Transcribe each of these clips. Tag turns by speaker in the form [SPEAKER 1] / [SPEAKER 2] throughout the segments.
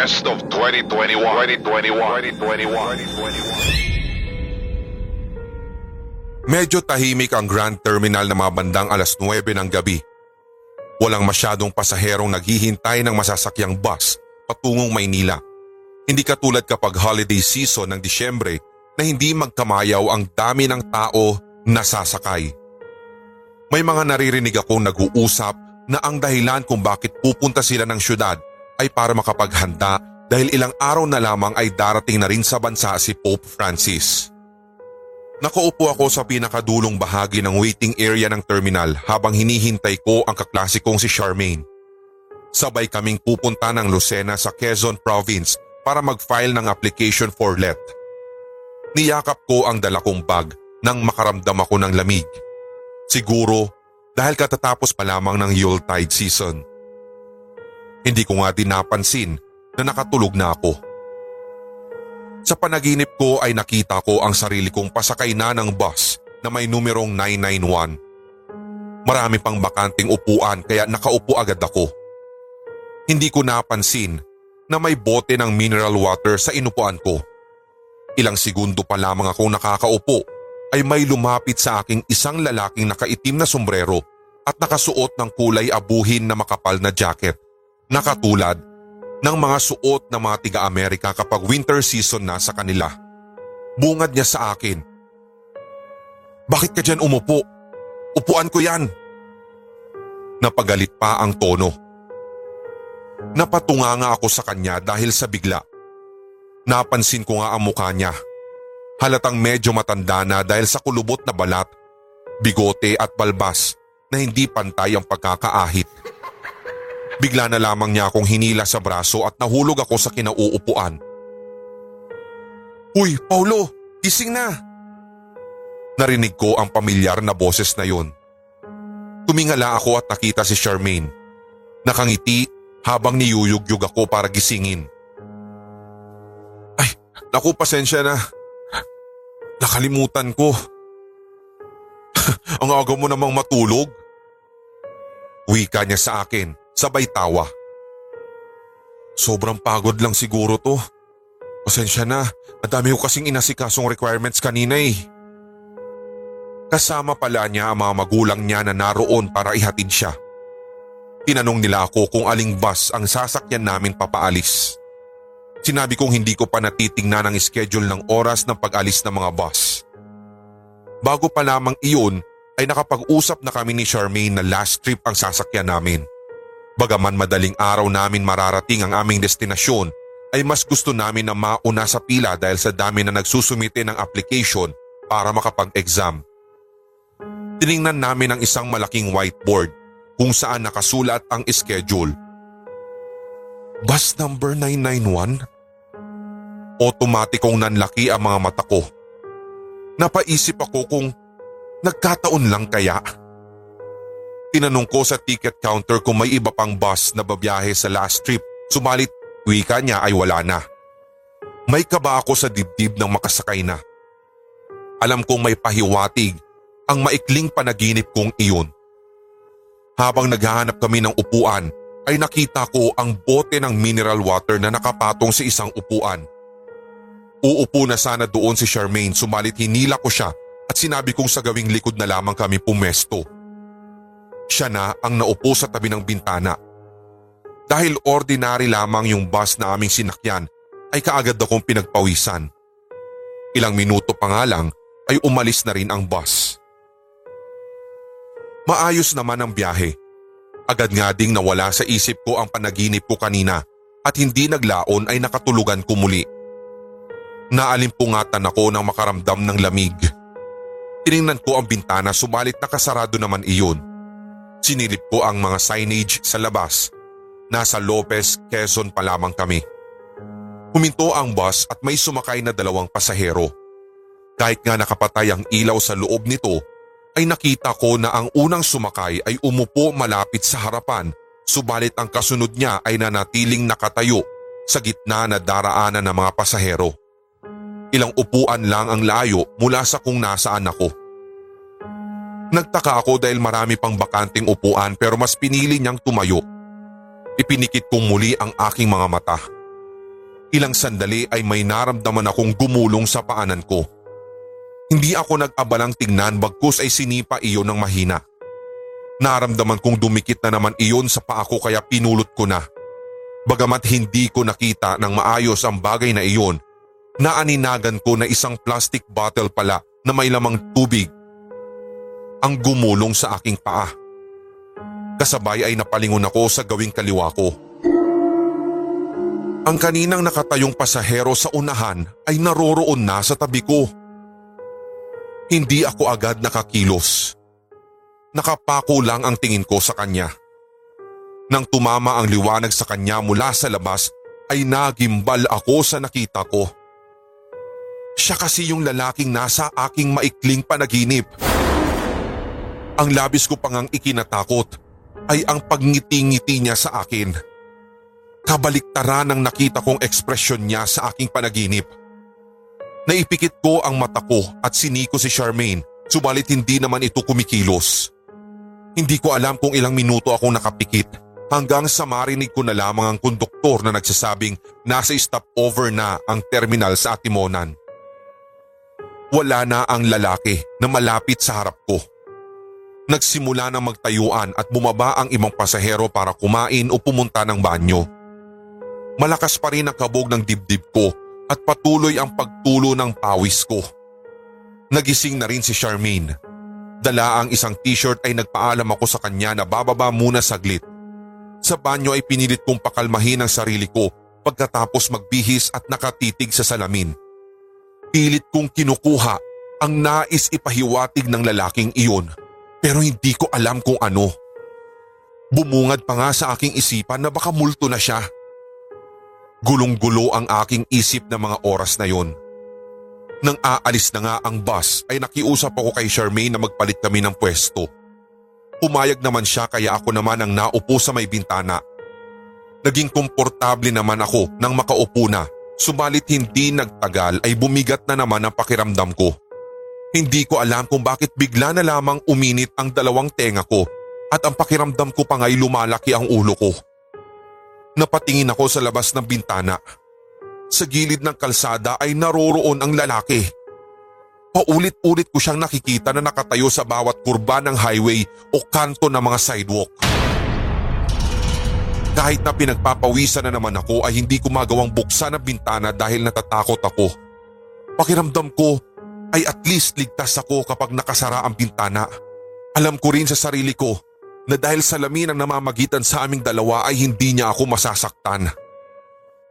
[SPEAKER 1] Best of 2021. 2021. 2021.
[SPEAKER 2] Medyo tahimik ang Grand Terminal na mga bandang alas 9 ng gabi. Walang masyadong pasaherong naghihintay ng masasakyang bus patungong Maynila. Hindi katulad kapag holiday season ng Disyembre na hindi magkamayaw ang dami ng tao na sasakay. May mga naririnig akong nag-uusap na ang dahilan kung bakit pupunta sila ng syudad ay para makapaghanda dahil ilang araw na lamang ay darating na rin sa bansa si Pope Francis. Nakaupo ako sa pinakadulong bahagi ng waiting area ng terminal habang hinihintay ko ang kaklasikong si Charmaine. Sabay kaming pupunta ng Lucena sa Quezon Province para mag-file ng application for let. Niyakap ko ang dala kong bag nang makaramdam ako ng lamig. Siguro dahil katatapos pa lamang ng Yuletide season. Hindi ko nga din napansin na nakatulog na ako. Sa panaginip ko ay nakita ko ang sarili kong pasakay na ng bus na may numerong 991. Marami pang bakanting upuan kaya nakaupo agad ako. Hindi ko napansin na may bote ng mineral water sa inupuan ko. Ilang segundo pa lamang akong nakakaupo ay may lumapit sa aking isang lalaking nakaitim na sombrero at nakasuot ng kulay abuhin na makapal na jacket. Nakatulad ng mga suot ng mga tiga-Amerika kapag winter season na sa kanila. Bungad niya sa akin. Bakit ka dyan umupo? Upuan ko yan. Napagalit pa ang tono. Napatunga nga ako sa kanya dahil sa bigla. Napansin ko nga ang mukha niya. Halatang medyo matanda na dahil sa kulubot na balat, bigote at balbas na hindi pantay ang pagkakaahit. Bigla na lamang niya akong hinila sa braso at nahulog ako sa kinauupuan. Uy, Paulo! Gising na! Narinig ko ang pamilyar na boses na yun. Tumingala ako at nakita si Charmaine. Nakangiti habang niyuyugyug ako para gisingin. Ay, naku pasensya na. Nakalimutan ko. ang aga mo namang matulog. Wika niya sa akin sabay tawa. Sobrang pagod lang siguro to. Pasensya na, ang dami ko kasing inasikasong requirements kanina eh. Kasama pala niya ang mga magulang niya na naroon para ihatid siya. Tinanong nila ako kung aling bus ang sasakyan namin papaalis. Sinabi kong hindi ko pa natitingnan ang schedule ng oras ng pag-alis ng mga bus. Bago pa lamang iyon ay nakapag-usap na kami ni Charmaine na last trip ang sasakyan namin. Bagaman madaling araw namin mararating ang aming destinasyon ay mas gusto namin na mauna sa pila dahil sa dami na nagsusumite ng application para makapag-exam. Tiningnan namin ang isang malaking whiteboard kung saan nakasulat ang schedule. Bus number 991? Otomatikong nanlaki ang mga mata ko. Napaisip ako kung nagkataon lang kaya. Tinanong ko sa ticket counter kung may iba pang bus na babiyahe sa last trip sumalit wika niya ay wala na. May kaba ako sa dibdib ng makasakay na. Alam kong may pahiwatig ang maikling panaginip kong iyon. Habang naghahanap kami ng upuan ay nakita ko ang bote ng mineral water na nakapatong sa isang upuan. Uupo na sana doon si Charmaine sumalit hinila ko siya at sinabi kong sa gawing likod na lamang kami pumesto. Siya na ang naupo sa tabi ng bintana. Dahil ordinary lamang yung bus na aming sinakyan ay kaagad akong pinagpawisan. Ilang minuto pa nga lang ay umalis na rin ang bus. Maayos naman ang biyahe. Agad nga ding nawala sa isip ko ang panaginip ko kanina at hindi naglaon ay nakatulugan ko muli. Naalimpungatan ako nang makaramdam ng lamig. Tiningnan ko ang bintana sumalit nakasarado naman iyon. Sinilip ko ang mga signage sa labas. Nasa Lopez, Quezon pa lamang kami. Huminto ang bus at may sumakay na dalawang pasahero. Kahit nga nakapatay ang ilaw sa loob nito, ay nakita ko na ang unang sumakay ay umupo malapit sa harapan subalit ang kasunod niya ay nanatiling nakatayo sa gitna na daraanan ng mga pasahero. Ilang upuan lang ang layo mula sa kung nasaan ako. Nagtaka ako dahil marami pang bakanting upuan pero mas pinili niyang tumayo. Ipinikit kong muli ang aking mga mata. Ilang sandali ay may naramdaman akong gumulong sa paanan ko. Hindi ako nag-abalang tingnan bagkus ay sinipa iyon ng mahina. Naramdaman kong dumikit na naman iyon sa paa ko kaya pinulot ko na. Bagamat hindi ko nakita ng maayos ang bagay na iyon, naaninagan ko na isang plastic bottle pala na may lamang tubig ang gumulong sa aking paa. Kasabay ay napalingon ako sa gawing kaliwa ko. Ang kaninang nakatayong pasahero sa unahan ay naroroon na sa tabi ko. Hindi ako agad nakakilos. Nakapako lang ang tingin ko sa kanya. Nang tumama ang liwanag sa kanya mula sa labas ay nagimbal ako sa nakita ko. Siya kasi yung lalaking nasa aking maikling panaginip. Ang labis ko pangang ikinatakot ay ang pagngiti-ngiti niya sa akin. Kabaliktaran ang nakita kong ekspresyon niya sa aking panaginip. Naipikit ko ang mata ko at siniko si Charmaine subalit hindi naman ito kumikilos. Hindi ko alam kung ilang minuto akong nakapikit hanggang sa marinig ko na lamang ang konduktor na nagsasabing nasa stopover na ang terminal sa Atimonan. Wala na ang lalaki na malapit sa harap ko. Nagsimula ng magtayuan at bumaba ang ibang pasahero para kumain o pumunta ng banyo. Malakas pa rin ang kabog ng dibdib ko at patuloy ang pagtulo ng pawis ko. Nagising na rin si Charmaine. Dala ang isang t-shirt ay nagpaalam ako sa kanya na bababa muna saglit. Sa banyo ay pinilit kong pakalmahin ang sarili ko pagkatapos magbihis at nakatitig sa salamin. Pilit kong kinukuha ang nais ipahiwatig ng lalaking iyon pero hindi ko alam kung ano. Bumungad pa nga sa aking isipan na baka multo na siya. Gulong-gulo ang aking isip na mga oras na yon. Nang aalis na nga ang bus ay nakiusap ako kay Charmaine na magpalit kami ng pwesto. Pumayag naman siya kaya ako naman ang naupo sa may bintana. Naging komportable naman ako nang makaupo na subalit hindi nagtagal ay bumigat na naman ang pakiramdam ko. Hindi ko alam kung bakit bigla na lamang uminit ang dalawang tenga ko at ang pakiramdam ko pa nga'y lumalaki ang ulo ko. Napatingin ako sa labas ng bintana. Sa gilid ng kalsada ay naroroon ang lalaki. Paulit-ulit ko siyang nakikita na nakatayo sa bawat kurba ng highway o kanto ng mga sidewalk. Kahit na pinagpapawisan na naman ako ay hindi ko magawang buksan ang bintana dahil natatakot ako. Pakiramdam ko ay at least ligtas ako kapag nakasara ang bintana. Alam ko rin sa sarili ko na dahil salamin ang namamagitan sa aming dalawa ay hindi niya ako masasaktan.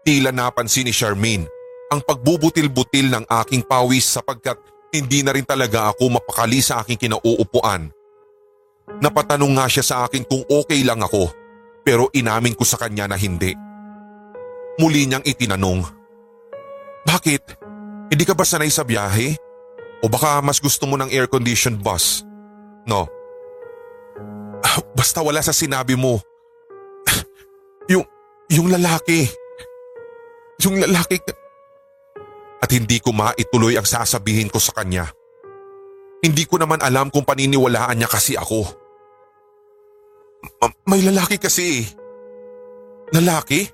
[SPEAKER 2] Tila napansin ni Charmaine ang pagbubutil-butil ng aking pawis sapagkat hindi na rin talaga ako mapakali sa aking kinauupuan. Napatanong nga siya sa akin kung okay lang ako pero inamin ko sa kanya na hindi. Muli niyang itinanong, Bakit? Hindi ka ba sanay sa biyahe? O baka mas gusto mo ng air-conditioned bus? No. Basta wala sa sinabi mo. Yung, yung lalaki. Yung lalaki. At hindi ko maituloy ang sasabihin ko sa kanya. Hindi ko naman alam kung paniniwalaan niya kasi ako. M- may lalaki kasi. Lalaki?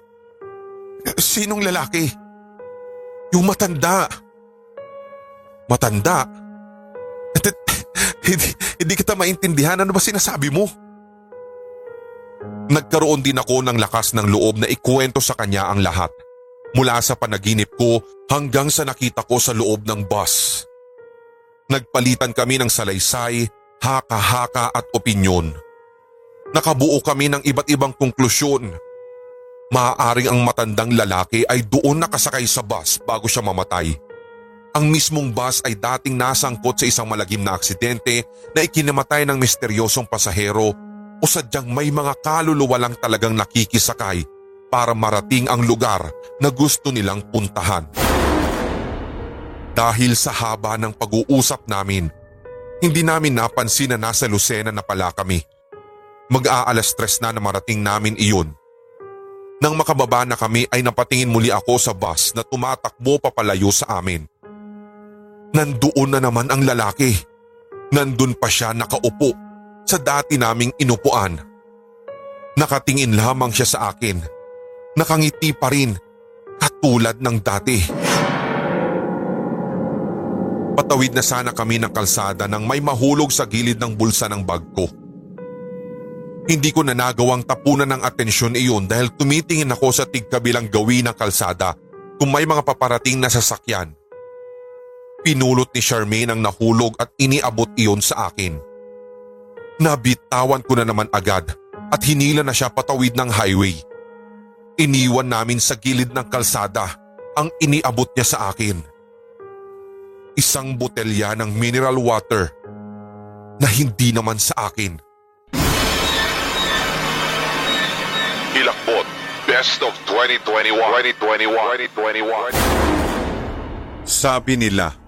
[SPEAKER 2] Sinong lalaki? Yung matanda. Matanda. Matanda? hindi, hindi kita maintindihan. Ano ba sinasabi mo? Nagkaroon din ako ng lakas ng loob na ikwento sa kanya ang lahat. Mula sa panaginip ko hanggang sa nakita ko sa loob ng bus. Nagpalitan kami ng salaysay, haka-haka at opinyon. Nakabuo kami ng iba't ibang konklusyon. Maaaring ang matandang lalaki ay doon nakasakay sa bus bago siya mamatay. Ang mismong bus ay dating nasangkot sa isang malagim na aksidente na ikinamatay ng misteryosong pasahero o sadyang may mga kaluluwa lang talagang nakikisakay para marating ang lugar na gusto nilang puntahan. Dahil sa haba ng pag-uusap namin, hindi namin napansin na nasa Lucena na pala kami. Mag-aalas stress na na marating namin iyon. Nang makababa na kami ay napatingin muli ako sa bus na tumatakbo papalayo sa amin. Nandoon na naman ang lalaki. Nandun pa siya nakaupo sa dati naming inupuan. Nakatingin lamang siya sa akin. Nakangiti pa rin at katulad ng dati. Patawid na sana kami ng kalsada nang may mahulog sa gilid ng bulsa ng bag ko. Hindi ko na nagawang tapunan ng atensyon iyon dahil tumitingin ako sa tigkabilang gawin ng kalsada kung may mga paparating na sasakyan. Pinulot ni Charmaine ang nahulog at iniabot iyon sa akin. Nabitawan ko na naman agad at hinila na siya patawid ng highway. Iniwan namin sa gilid ng kalsada ang iniabot niya sa akin. Isang botelya ng mineral water na hindi naman sa akin.
[SPEAKER 1] Hilakbot. Best of 2021. 2021. 2021.
[SPEAKER 2] Sabi nila,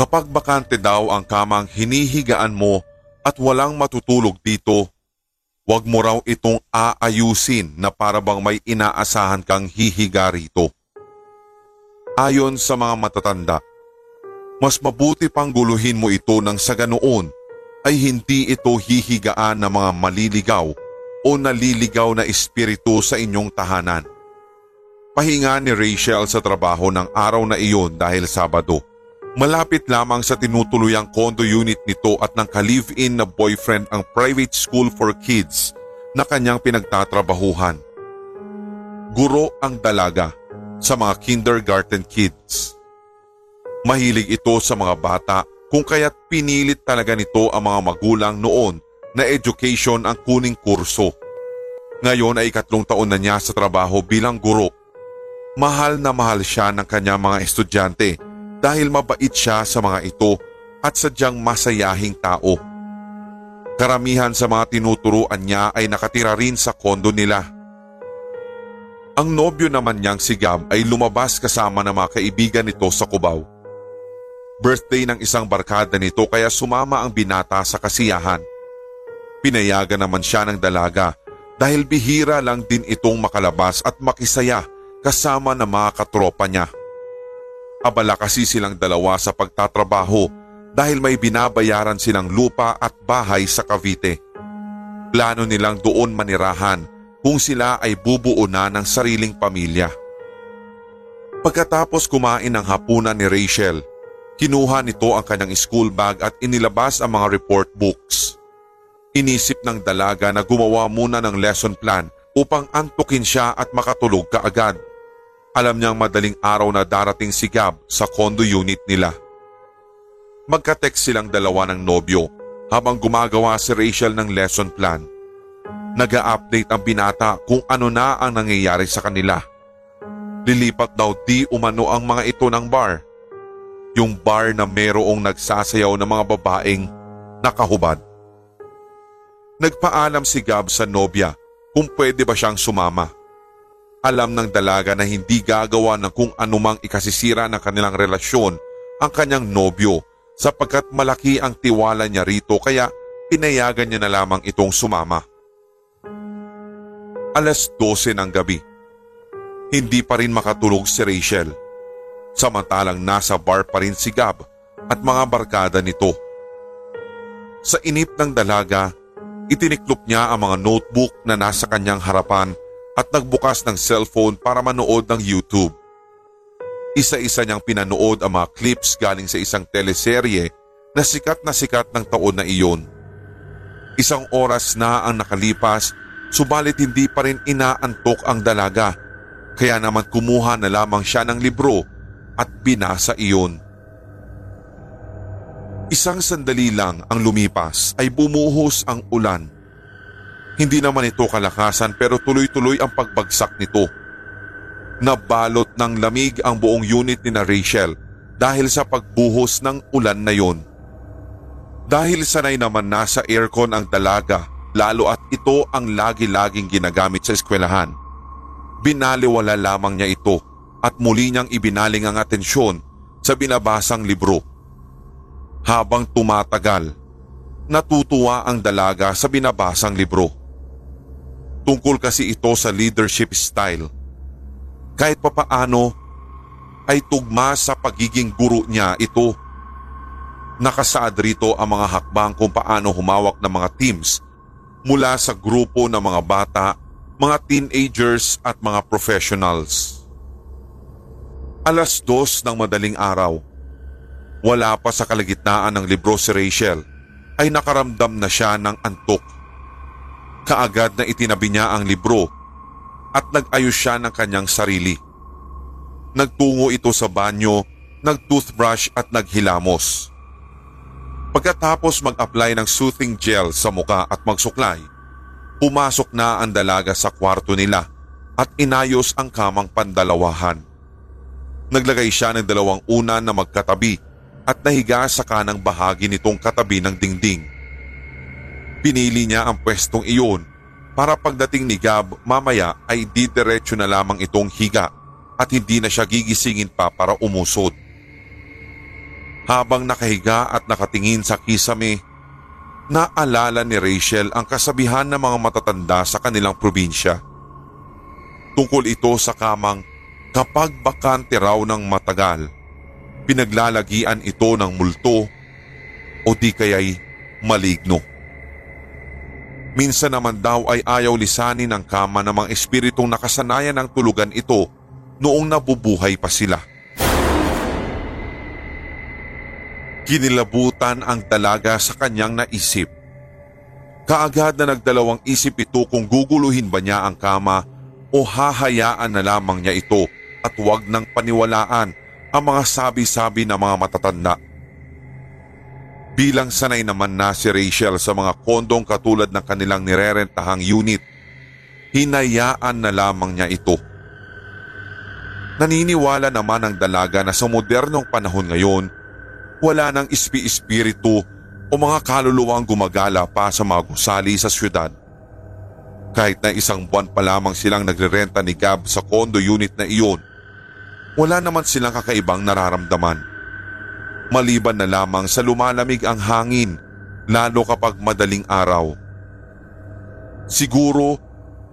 [SPEAKER 2] kapag bakante daw ang kamang hinihigaan mo at walang matutulog dito, wag mo raw itong aayusin na para bang may inaasahan kang hihiga rito. Ayon sa mga matatanda, mas mabuti pang guluhin mo ito nang sa ganoon ay hindi ito hihigaan ng mga maliligaw o naliligaw na espiritu sa inyong tahanan. Pahinga ni Rachel sa trabaho ng araw na iyon dahil Sabado. Malapit lamang sa tinutuluyang condo unit nito at ng ka-live-in na boyfriend ang private school for kids na kanyang pinagtatrabahuhan. Guro ang dalaga sa mga kindergarten kids. Mahilig ito sa mga bata kung kaya't pinilit talaga nito ang mga magulang noon na education ang kuning kurso. Ngayon ay ikatlong taon na niya sa trabaho bilang guro. Mahal na mahal siya ng kanyang mga estudyante dahil mabait siya sa mga ito at sadyang masayahing tao. Karamihan sa mga tinuturuan niya ay nakatira rin sa kondo nila. Ang nobyo naman niyang si Gab ay lumabas kasama ng mga kaibigan nito sa Cubao. Birthday ng isang barkada nito kaya sumama ang binata sa kasiyahan. Pinayagan naman siya ng dalaga dahil bihira lang din itong makalabas at makisaya kasama ng mga katropa niya. Abala kasi silang dalawa sa pagtatrabaho dahil may binabayaran silang lupa at bahay sa Cavite. Plano nilang doon manirahan kung sila ay bubuo na ng sariling pamilya. Pagkatapos kumain ng hapunan ni Rachel, Kinuha nito ang kanyang school bag at inilabas ang mga report books. Inisip ng dalaga na gumawa muna ng lesson plan upang antukin siya at makatulog kaagad. Alam niyang madaling araw na darating si Gab sa condo unit nila. Magka-text silang dalawa ng nobyo habang gumagawa si Rachel ng lesson plan. Naga-update ang binata kung ano na ang nangyayari sa kanila. Lilipat daw di umano ang mga ito ng bar yung bar na merong nagsasayaw ng mga babaeng nakahubad. Nagpaalam si Gab sa nobya kung pwede ba siyang sumama. Alam ng dalaga na hindi gagawa ng kung anumang ikasisira ng kanilang relasyon ang kanyang nobyo sapagkat malaki ang tiwala niya rito kaya pinayagan niya na lamang itong sumama. Alas 12 ng gabi. Hindi pa rin makatulog si Rachel samantalang nasa bar pa rin si Gab at mga barkada nito. Sa inip ng dalaga, itiniklop niya ang mga notebook na nasa kanyang harapan at nagbukas ng cellphone para manood ng YouTube. Isa-isa niyang pinanood ang mga clips galing sa isang teleserye na sikat na sikat ng taon na iyon. Isang oras na ang nakalipas subalit hindi pa rin inaantok ang dalaga kaya naman kumuha na lamang siya ng libro at binasa iyon. Isang sandali lang ang lumipas ay bumuhos ang ulan. Hindi naman ito kalakasan pero tuloy-tuloy ang pagbagsak nito. Nabalot ng lamig ang buong unit ni na Rachel dahil sa pagbuhos ng ulan na yon. Dahil sanay naman nasa aircon ang dalaga lalo at ito ang lagi-laging ginagamit sa eskwelahan. Binaliwala lamang niya ito at muli niyang ibinaling ang atensyon sa binabasang libro. Habang tumatagal, natutuwa ang dalaga sa binabasang libro. Tungkol kasi ito sa leadership style. Kahit papaano ay tugma sa pagiging guro niya ito. Nakasaad rito ang mga hakbang kung paano humawak ng mga teams mula sa grupo ng mga bata, mga teenagers at mga professionals. Alas dos ng madaling araw. Wala pa sa kalagitnaan ng libro si Rachel ay nakaramdam na siya ng antok. Kaagad na itinabi niya ang libro at nag-ayos siya ng kanyang sarili. Nagtungo ito sa banyo, nag-toothbrush at naghilamos. Pagkatapos mag-apply ng soothing gel sa muka at magsuklay, pumasok na ang dalaga sa kwarto nila at inayos ang kamang pandalawahan. Naglagay siya ng dalawang unan na magkatabi at nahiga sa kanang bahagi nitong katabi ng dingding. Pinili niya ang pwestong iyon para pagdating ni Gab mamaya ay didiretso na lamang itong higa at hindi na siya gigisingin pa para umusod. Habang nakahiga at nakatingin sa kisame, naalala ni Rachel ang kasabihan ng mga matatanda sa kanilang probinsya. Tungkol ito sa kamang kapag bakante raw ng matagal, pinaglalagian ito ng multo o di kaya'y maligno. Minsan naman daw ay ayaw lisanin ng kama ng mga espiritong nakasanayan ng tulugan ito noong nabubuhay pa sila. Kinilabutan ang dalaga sa kanyang naisip. Kaagad na nagdalawang isip ito kung guguluhin ba niya ang kama o hahayaan na lamang niya ito at huwag nang paniwalaan ang mga sabi-sabi ng mga matatanda. Bilang sanay naman na si Rachel sa mga kondong katulad ng kanilang nirerentahang unit, hinayaan na lamang niya ito. Naniniwala naman ang dalaga na sa modernong panahon ngayon, wala nang ispi-espiritu o mga kaluluwang gumagala pa sa mga gusali sa syudad. Kahit na isang buwan pa lamang silang nagrerenta ni Gab sa condo unit na iyon, wala naman silang kakaibang nararamdaman. Maliban na lamang sa lumalamig ang hangin lalo kapag madaling araw. Siguro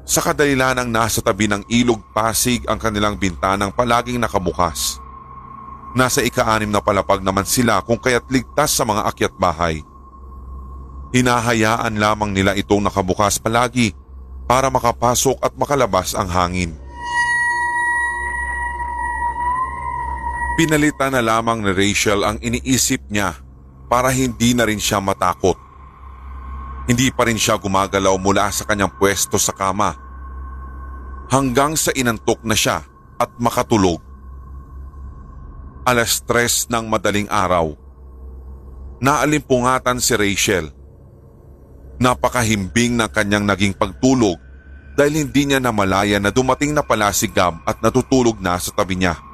[SPEAKER 2] sa kadalilanang nasa tabi ng ilog pasig ang kanilang bintanang palaging nakabukas. Nasa ika-anim na palapag naman sila kung kaya't ligtas sa mga akyat bahay. Hinahayaan lamang nila itong nakabukas palagi para makapasok at makalabas ang hangin. Pinalitan na lamang ni Rachel ang iniisip niya para hindi na rin siya matakot. Hindi pa rin siya gumagalaw mula sa kanyang pwesto sa kama. Hanggang sa inantok na siya at makatulog. Alas tres ng madaling araw. Naalimpungatan si Rachel. Napakahimbing ng kanyang naging pagtulog dahil hindi niya namalaya na dumating na pala si Gab at natutulog na sa tabi niya.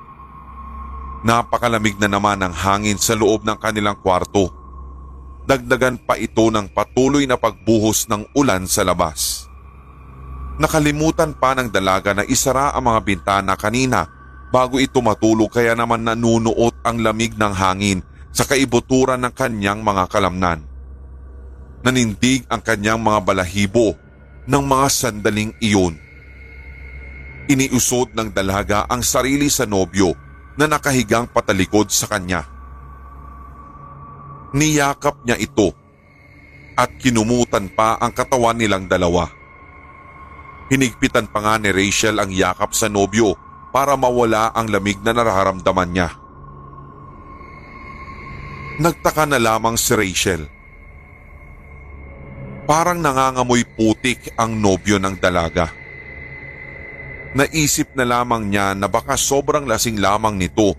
[SPEAKER 2] Napakalamig na naman ang hangin sa loob ng kanilang kwarto. Dagdagan pa ito ng patuloy na pagbuhos ng ulan sa labas. Nakalimutan pa ng dalaga na isara ang mga bintana kanina bago ito matulog kaya naman nanunuot ang lamig ng hangin sa kaibuturan ng kanyang mga kalamnan. Nanindig ang kanyang mga balahibo ng mga sandaling iyon. Iniusod ng dalaga ang sarili sa nobyo na nakahigang patalikod sa kanya. Niyakap niya ito at kinumutan pa ang katawan nilang dalawa. Hinigpitan pa nga ni Rachel ang yakap sa nobyo para mawala ang lamig na nararamdaman niya. Nagtaka na lamang si Rachel. Parang nangangamoy putik ang nobyo ng dalaga. Naisip na lamang niya na baka sobrang lasing lamang nito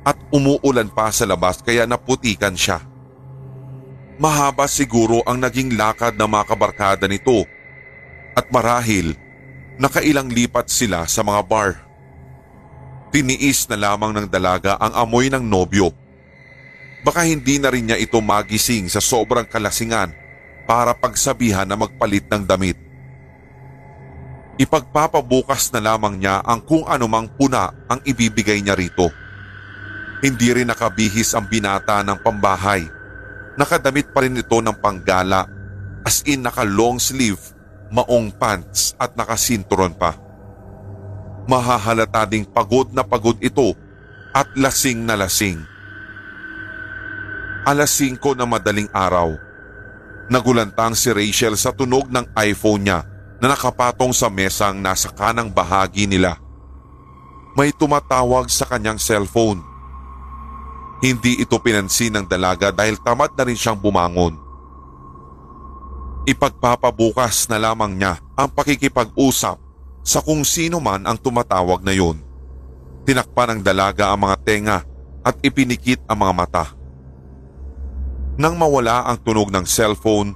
[SPEAKER 2] at umuulan pa sa labas kaya naputikan siya. Mahaba siguro ang naging lakad ng mga kabarkada nito at marahil nakailang lipat sila sa mga bar. Tiniis na lamang ng dalaga ang amoy ng nobyo. Baka hindi na rin niya ito magising sa sobrang kalasingan para pagsabihan na magpalit ng damit ipagpapabukas na lamang niya ang kung anumang puna ang ibibigay niya rito. Hindi rin nakabihis ang binata ng pambahay. Nakadamit pa rin ito ng panggala as in naka long sleeve, maong pants at nakasinturon pa. Mahahalata ding pagod na pagod ito at lasing na lasing. Alas 5 na madaling araw. Nagulantang si Rachel sa tunog ng iPhone niya na nakapatong sa mesang nasa kanang bahagi nila. may tumatawag sa kanyang cellphone. Hindi ito pinansin ng dalaga dahil tamad na rin siyang bumangon. Ipagpapabukas na lamang niya ang pakikipag-usap sa kung sino man ang tumatawag na yun. Tinakpan ng dalaga ang mga tenga at ipinikit ang mga mata. Nang mawala ang tunog ng cellphone,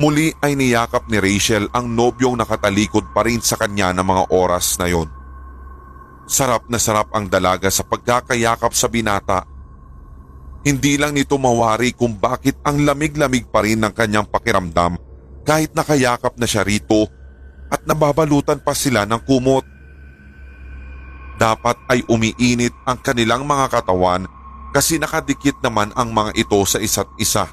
[SPEAKER 2] muli ay niyakap ni Rachel ang nobyong nakatalikod pa rin sa kanya ng mga oras na yon. Sarap na sarap ang dalaga sa pagkakayakap sa binata. Hindi lang nito mawari kung bakit ang lamig-lamig pa rin ng kanyang pakiramdam kahit nakayakap na siya rito at nababalutan pa sila ng kumot. Dapat ay umiinit ang kanilang mga katawan kasi nakadikit naman ang mga ito sa isa't isa.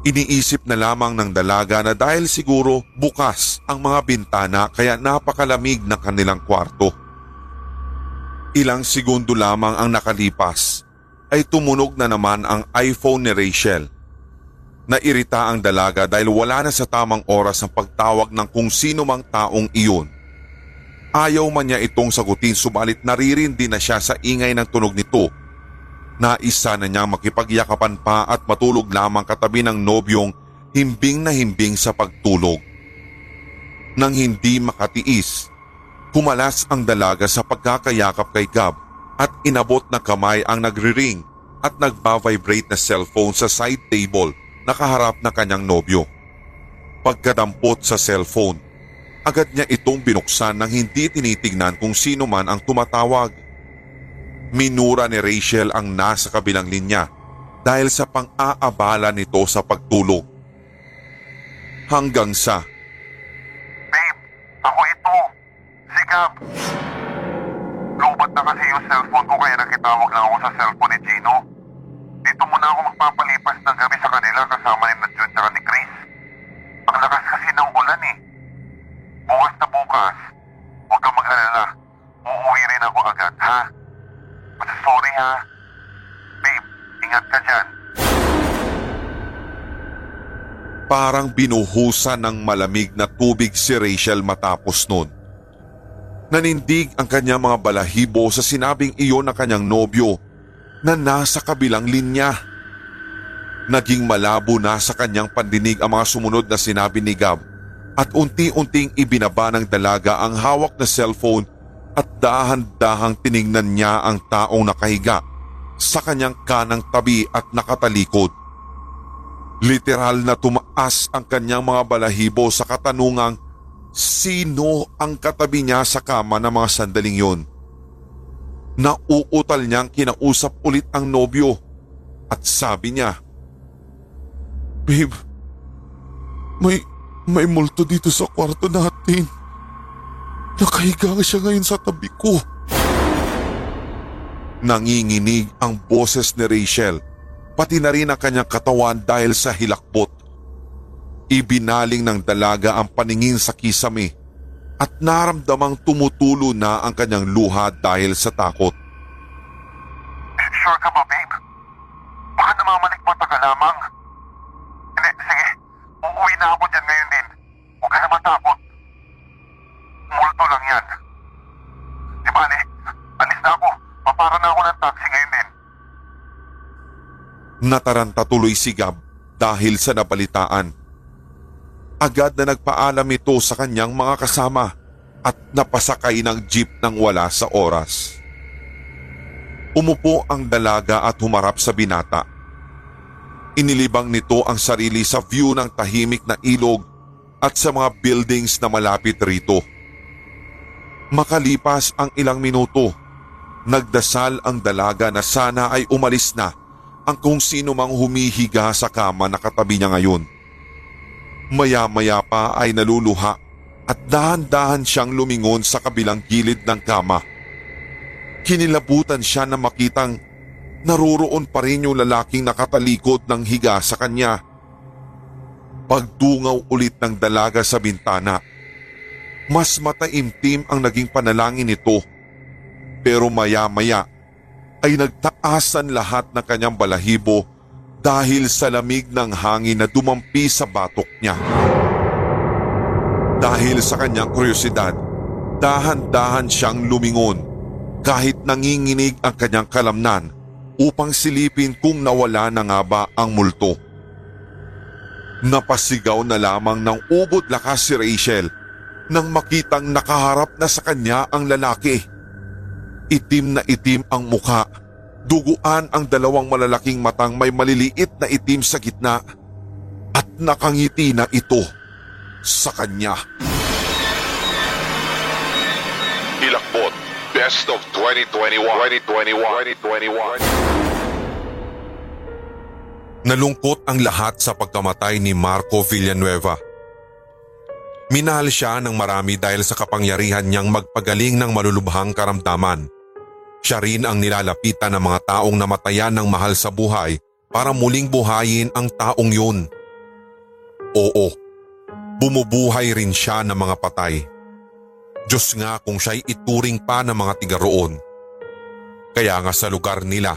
[SPEAKER 2] Iniisip na lamang ng dalaga na dahil siguro bukas ang mga bintana kaya napakalamig ng kanilang kwarto. Ilang segundo lamang ang nakalipas ay tumunog na naman ang iPhone ni Rachel. Nairita ang dalaga dahil wala na sa tamang oras ang pagtawag ng kung sino mang taong iyon. Ayaw man niya itong sagutin subalit naririndi na siya sa ingay ng tunog nito. Naisa na niyang makipagyakapan pa at matulog lamang katabi ng nobyong himbing na himbing sa pagtulog. Nang hindi makatiis, Kumalas ang dalaga sa pagkakayakap kay Gab at inabot na kamay ang nagri-ring at nagba-vibrate na cellphone sa side table na kaharap na kanyang nobyo. Pagkadampot sa cellphone, agad niya itong binuksan nang hindi tinitignan kung sino man ang tumatawag. Minura ni Rachel ang nasa kabilang linya dahil sa pang-aabala nito sa pagtulog. Hanggang sa
[SPEAKER 1] Babe, ako ito. Si Gab. Lobat na kasi yung cellphone ko kaya nakitawag lang ako sa cellphone ni Gino. Dito muna ako magpapalipas ng gabi sa kanila kasama ni Jun at ni Chris. Ang lakas kasi ng ulan eh. Bukas na bukas, huwag kang mag-alala. Uuwi rin ako agad, ha? Sorry ha. Babe, ingat ka dyan.
[SPEAKER 2] Parang binuhusan ng malamig na tubig si Rachel matapos nun. Nanindig ang kanyang mga balahibo sa sinabing iyon ng kanyang nobyo na nasa kabilang linya. Naging malabo na sa kanyang pandinig ang mga sumunod na sinabi ni Gab at unti-unting ibinaba ng dalaga ang hawak na cellphone at dahan-dahang tiningnan niya ang taong nakahiga sa kanyang kanang tabi at nakatalikod. Literal na tumaas ang kanyang mga balahibo sa katanungang sino ang katabi niya sa kama ng mga sandaling yon. Nauutal niyang kinausap ulit ang nobyo at sabi niya, Babe, may, may multo dito sa kwarto natin. Nakahiga siya ngayon sa tabi ko. Nanginginig ang boses ni Rachel, pati na rin ang kanyang katawan dahil sa hilakbot. Ibinaling ng dalaga ang paningin sa kisame at naramdamang tumutulo na ang kanyang luha dahil sa takot.
[SPEAKER 1] Sure ka ba, babe? Baka namamalikmata ka lamang. Hindi, sige. Uuwi na ako dyan ngayon din. Huwag ka na matakot. Multo lang yan. Di ba, Alis na ako. Papara na ako ng taxi ngayon din.
[SPEAKER 2] Nataranta tuloy si Gab dahil sa nabalitaan. Agad na nagpaalam ito sa kanyang mga kasama at napasakay ng jeep nang wala sa oras. Umupo ang dalaga at humarap sa binata. Inilibang nito ang sarili sa view ng tahimik na ilog at sa mga buildings na malapit rito. Makalipas ang ilang minuto, nagdasal ang dalaga na sana ay umalis na ang kung sino mang humihiga sa kama na katabi niya ngayon. Maya-maya pa ay naluluha at dahan-dahan siyang lumingon sa kabilang gilid ng kama. Kinilabutan siya na makitang naroroon pa rin yung lalaking nakatalikod ng higa sa kanya. Pagdungaw ulit ng dalaga sa bintana, mas mataimtim ang naging panalangin nito. Pero maya-maya ay nagtaasan lahat ng kanyang balahibo dahil sa lamig ng hangin na dumampi sa batok niya. Dahil sa kanyang kuryosidad, dahan-dahan siyang lumingon kahit nanginginig ang kanyang kalamnan upang silipin kung nawala na nga ba ang multo. Napasigaw na lamang ng ubod lakas si Rachel nang makitang nakaharap na sa kanya ang lalaki. Itim na itim ang mukha, duguan ang dalawang malalaking matang may maliliit na itim sa gitna at nakangiti na ito sa kanya.
[SPEAKER 1] Ilakbot, Best of 2021. 2021. 2021.
[SPEAKER 2] Nalungkot ang lahat sa pagkamatay ni Marco Villanueva. Minahal siya ng marami dahil sa kapangyarihan niyang magpagaling ng malulubhang karamdaman. Siya rin ang nilalapitan ng mga taong namatayan ng mahal sa buhay para muling buhayin ang taong yun. Oo, bumubuhay rin siya ng mga patay. Diyos nga kung siya'y ituring pa ng mga tiga roon. Kaya nga sa lugar nila,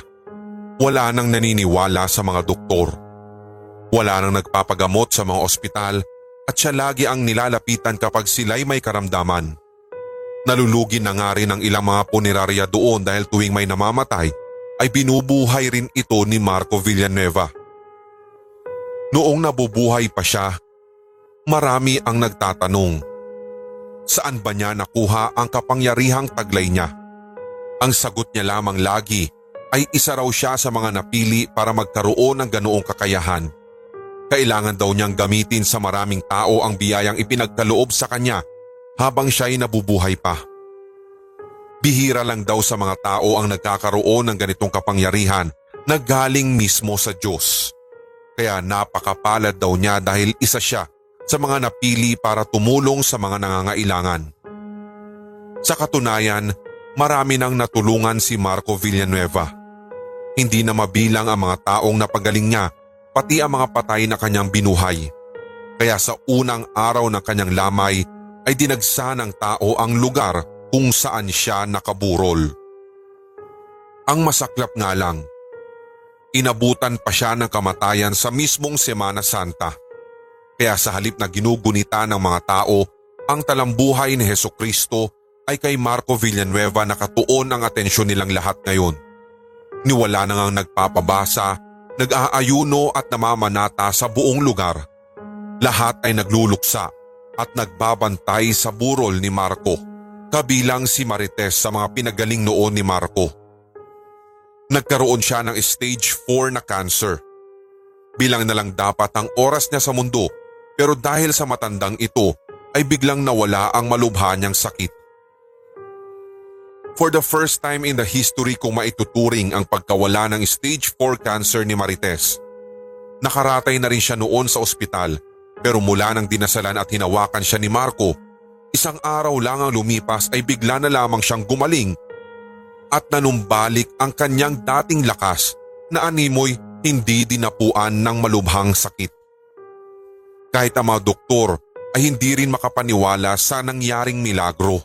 [SPEAKER 2] wala nang naniniwala sa mga doktor. Wala nang nagpapagamot sa mga ospital at siya lagi ang nilalapitan kapag sila'y may karamdaman. Nalulugi na nga rin ang ilang mga punerarya doon dahil tuwing may namamatay ay binubuhay rin ito ni Marco Villanueva. Noong nabubuhay pa siya, marami ang nagtatanong. Saan ba niya nakuha ang kapangyarihang taglay niya? Ang sagot niya lamang lagi ay isa raw siya sa mga napili para magkaroon ng ganoong kakayahan. Kailangan daw niyang gamitin sa maraming tao ang biyayang ipinagkaloob sa kanya habang siya'y nabubuhay pa. Bihira lang daw sa mga tao ang nagkakaroon ng ganitong kapangyarihan na galing mismo sa Diyos. Kaya napakapalad daw niya dahil isa siya sa mga napili para tumulong sa mga nangangailangan. Sa katunayan, marami nang natulungan si Marco Villanueva. Hindi na mabilang ang mga taong napagaling niya, pati ang mga patay na kanyang binuhay. Kaya sa unang araw ng kanyang lamay ay dinagsa ng tao ang lugar kung saan siya nakaburol. Ang masaklap nga lang, inabutan pa siya ng kamatayan sa mismong Semana Santa. Kaya sa halip na ginugunita ng mga tao ang talambuhay ni Heso Kristo ay kay Marco Villanueva nakatuon ang atensyon nilang lahat ngayon. Niwala na ngang nagpapabasa, nag-aayuno at namamanata sa buong lugar. Lahat ay nagluluksa at nagbabantay sa burol ni Marco, kabilang si Marites sa mga pinagaling noon ni Marco. Nagkaroon siya ng stage 4 na cancer. Bilang na lang dapat ang oras niya sa mundo pero dahil sa matandang ito ay biglang nawala ang malubha niyang sakit. For the first time in the history kung maituturing ang pagkawala ng stage 4 cancer ni Marites. Nakaratay na rin siya noon sa ospital pero mula nang dinasalan at hinawakan siya ni Marco, isang araw lang ang lumipas ay bigla na lamang siyang gumaling at nanumbalik ang kanyang dating lakas na animoy hindi dinapuan ng malubhang sakit. Kahit ang mga doktor ay hindi rin makapaniwala sa nangyaring milagro.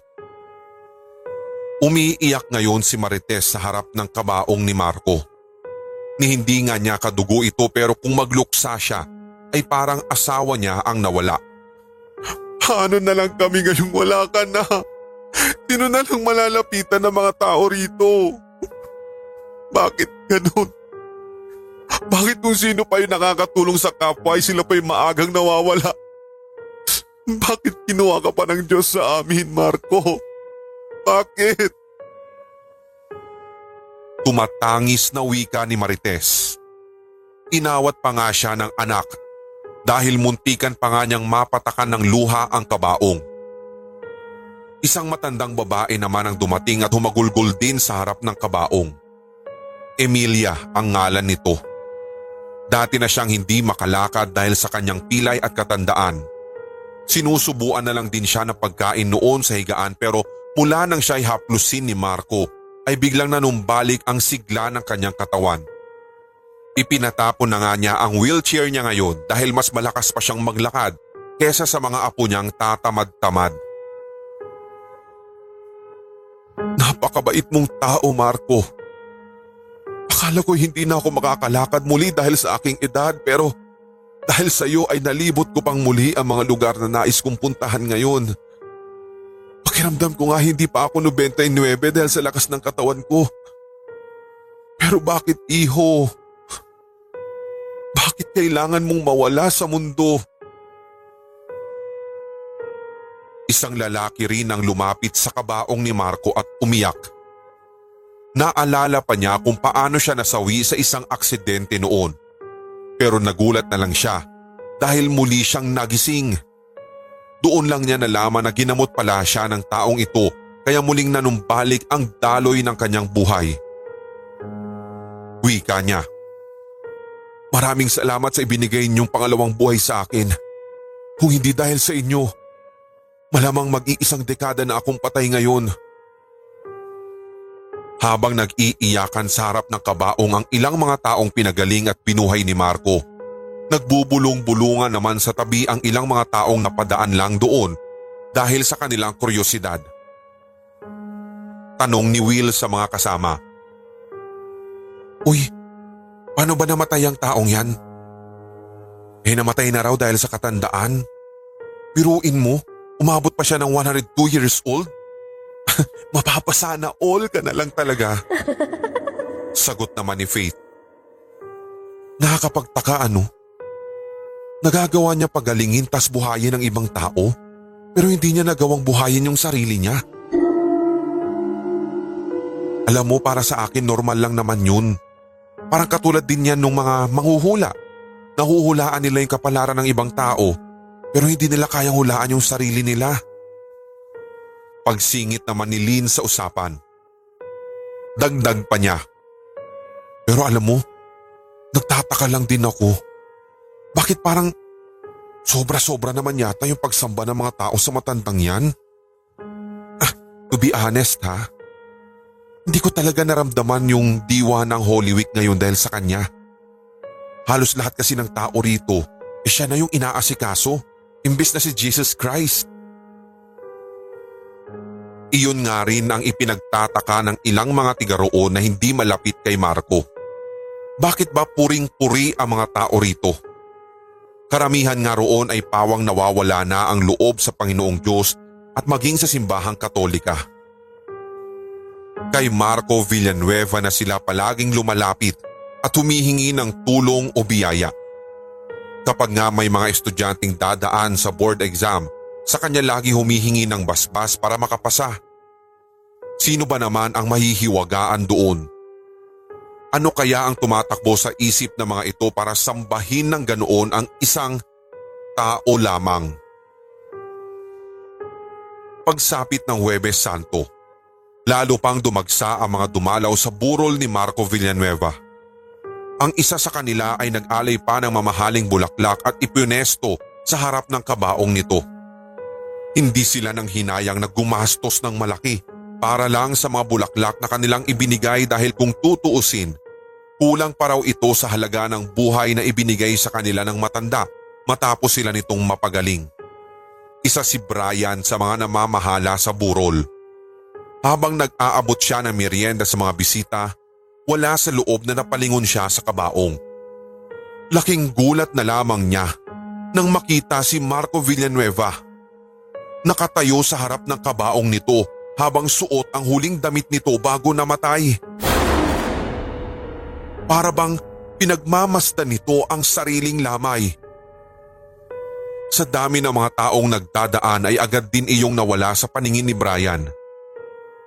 [SPEAKER 2] Umiiyak ngayon si Marites sa harap ng kabaong ni Marco. Ni hindi nga niya kadugo ito pero kung magluksa siya ay parang asawa niya ang nawala. Paano na lang kami ngayong wala ka na? Sino na lang malalapitan ng mga tao rito? Bakit ganun? Bakit kung sino pa yung nakakatulong sa kapwa ay sila pa yung maagang nawawala? Bakit kinuha ka pa ng Diyos sa amin, Marco? Bakit? Tumatangis na wika ni Marites. Inawat pa nga siya ng anak dahil muntikan pa nga niyang mapatakan ng luha ang kabaong. Isang matandang babae naman ang dumating at humagulgol din sa harap ng kabaong. Emilia ang ngalan nito. Dati na siyang hindi makalakad dahil sa kanyang pilay at katandaan. Sinusubuan na lang din siya ng pagkain noon sa higaan pero mula nang siya'y haplusin ni Marco ay biglang nanumbalik ang sigla ng kanyang katawan. Ipinatapon na nga niya ang wheelchair niya ngayon dahil mas malakas pa siyang maglakad kesa sa mga apo niyang tatamad-tamad. Napakabait mong tao, Marco. Akala ko hindi na ako makakalakad muli dahil sa aking edad pero dahil sa iyo ay nalibot ko pang muli ang mga lugar na nais kong puntahan ngayon. Pakiramdam ko nga hindi pa ako 99 dahil sa lakas ng katawan ko. Pero bakit iho? Bakit kailangan mong mawala sa mundo? Isang lalaki rin ang lumapit sa kabaong ni Marco at umiyak. Naalala pa niya kung paano siya nasawi sa isang aksidente noon. Pero nagulat na lang siya dahil muli siyang nagising. Doon lang niya nalaman na ginamot pala siya ng taong ito kaya muling nanumbalik ang daloy ng kanyang buhay. Wika niya. Maraming salamat sa ibinigay niyong pangalawang buhay sa akin. Kung hindi dahil sa inyo, Malamang mag-iisang dekada na akong patay ngayon. Habang nag-iiyakan sa harap ng kabaong ang ilang mga taong pinagaling at pinuhay ni Marco, nagbubulong-bulungan naman sa tabi ang ilang mga taong napadaan lang doon dahil sa kanilang kuryosidad. Tanong ni Will sa mga kasama. Uy, paano ba namatay ang taong yan? Eh namatay na raw dahil sa katandaan. Biruin mo, Umabot pa siya ng 102 years old? Mapapasana all ka na lang talaga. Sagot naman ni Faith. Nakakapagtaka ano? Nagagawa niya pagalingin tas buhayin ng ibang tao pero hindi niya nagawang buhayin yung sarili niya. Alam mo para sa akin normal lang naman yun. Parang katulad din yan ng mga manghuhula. Nahuhulaan nila yung kapalaran ng ibang tao pero hindi nila kayang hulaan yung sarili nila. Pagsingit naman ni Lynn sa usapan. Dagdag pa niya. Pero alam mo, nagtataka lang din ako. Bakit parang sobra-sobra naman yata yung pagsamba ng mga tao sa matandang yan? Ah, to be honest ha, hindi ko talaga naramdaman yung diwa ng Holy Week ngayon dahil sa kanya. Halos lahat kasi ng tao rito, eh siya na yung inaasikaso imbis na si Jesus Christ. Iyon nga rin ang ipinagtataka ng ilang mga tiga roon na hindi malapit kay Marco. Bakit ba puring-puri ang mga tao rito? Karamihan nga roon ay pawang nawawala na ang loob sa Panginoong Diyos at maging sa simbahang katolika. Kay Marco Villanueva na sila palaging lumalapit at humihingi ng tulong o biyaya. Kapag nga may mga estudyanteng dadaan sa board exam, sa kanya lagi humihingi ng basbas para makapasa. Sino ba naman ang mahihiwagaan doon? Ano kaya ang tumatakbo sa isip ng mga ito para sambahin ng ganoon ang isang tao lamang? Pagsapit ng Huwebes Santo, lalo pang dumagsa ang mga dumalaw sa burol ni Marco Villanueva. Ang isa sa kanila ay nag-alay pa ng mamahaling bulaklak at ipunesto sa harap ng kabaong nito. Hindi sila nang hinayang na gumastos ng malaki para lang sa mga bulaklak na kanilang ibinigay dahil kung tutuusin, kulang pa raw ito sa halaga ng buhay na ibinigay sa kanila ng matanda matapos sila nitong mapagaling. Isa si Brian sa mga namamahala sa burol. Habang nag-aabot siya ng merienda sa mga bisita, wala sa loob na napalingon siya sa kabaong. Laking gulat na lamang niya nang makita si Marco Villanueva. Nakatayo sa harap ng kabaong nito habang suot ang huling damit nito bago namatay. Para bang pinagmamasdan nito ang sariling lamay. Sa dami ng mga taong nagdadaan ay agad din iyong nawala sa paningin ni Brian.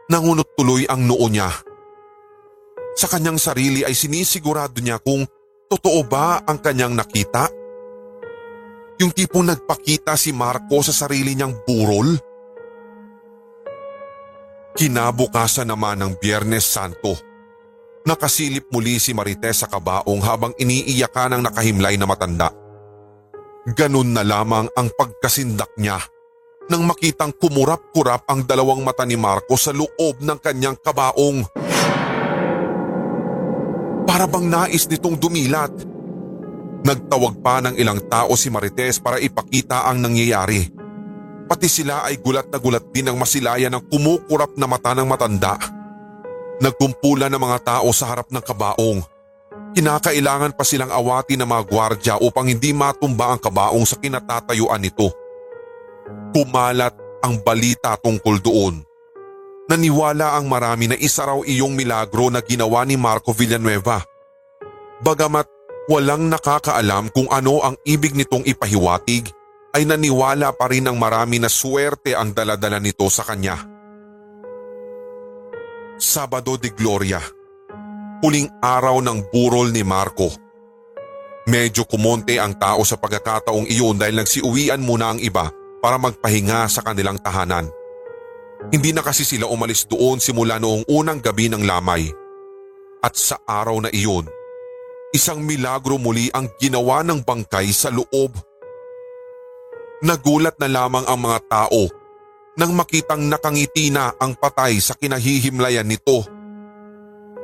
[SPEAKER 2] Nangunot tuloy ang noo niya sa kanyang sarili ay sinisigurado niya kung totoo ba ang kanyang nakita? Yung tipong nagpakita si Marco sa sarili niyang burol? Kinabukasan naman ng Biyernes Santo. Nakasilip muli si Marites sa kabaong habang iniiyakan ang nakahimlay na matanda. Ganun na lamang ang pagkasindak niya nang makitang kumurap-kurap ang dalawang mata ni Marco sa loob ng kanyang kabaong. Para bang nais nitong dumilat. Nagtawag pa ng ilang tao si Marites para ipakita ang nangyayari. Pati sila ay gulat na gulat din ang masilayan ng kumukurap na mata ng matanda. Nagkumpulan ng mga tao sa harap ng kabaong. Kinakailangan pa silang awati ng mga gwardya upang hindi matumba ang kabaong sa kinatatayuan nito. Kumalat ang balita tungkol doon. Naniwala ang marami na isa raw iyong milagro na ginawa ni Marco Villanueva. Bagamat walang nakakaalam kung ano ang ibig nitong ipahiwatig, ay naniwala pa rin ang marami na swerte ang daladala nito sa kanya. Sabado de Gloria Huling araw ng burol ni Marco. Medyo kumonte ang tao sa pagkakataong iyon dahil nagsiuwian muna ang iba para magpahinga sa kanilang tahanan. Hindi na kasi sila umalis doon simula noong unang gabi ng lamay. At sa araw na iyon, isang milagro muli ang ginawa ng bangkay sa loob. Nagulat na lamang ang mga tao nang makitang nakangiti na ang patay sa kinahihimlayan nito.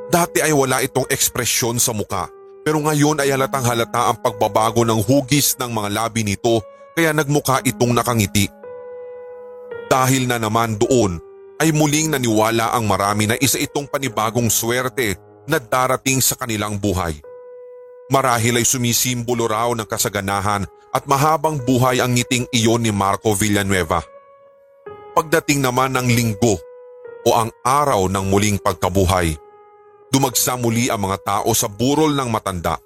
[SPEAKER 2] Dati ay wala itong ekspresyon sa muka pero ngayon ay halatang halata ang pagbabago ng hugis ng mga labi nito kaya nagmuka itong nakangiti. Dahil na naman doon ay muling naniwala ang marami na isa itong panibagong swerte na darating sa kanilang buhay. Marahil ay sumisimbolo raw ng kasaganahan at mahabang buhay ang ngiting iyon ni Marco Villanueva. Pagdating naman ng linggo o ang araw ng muling pagkabuhay, dumagsa muli ang mga tao sa burol ng matanda.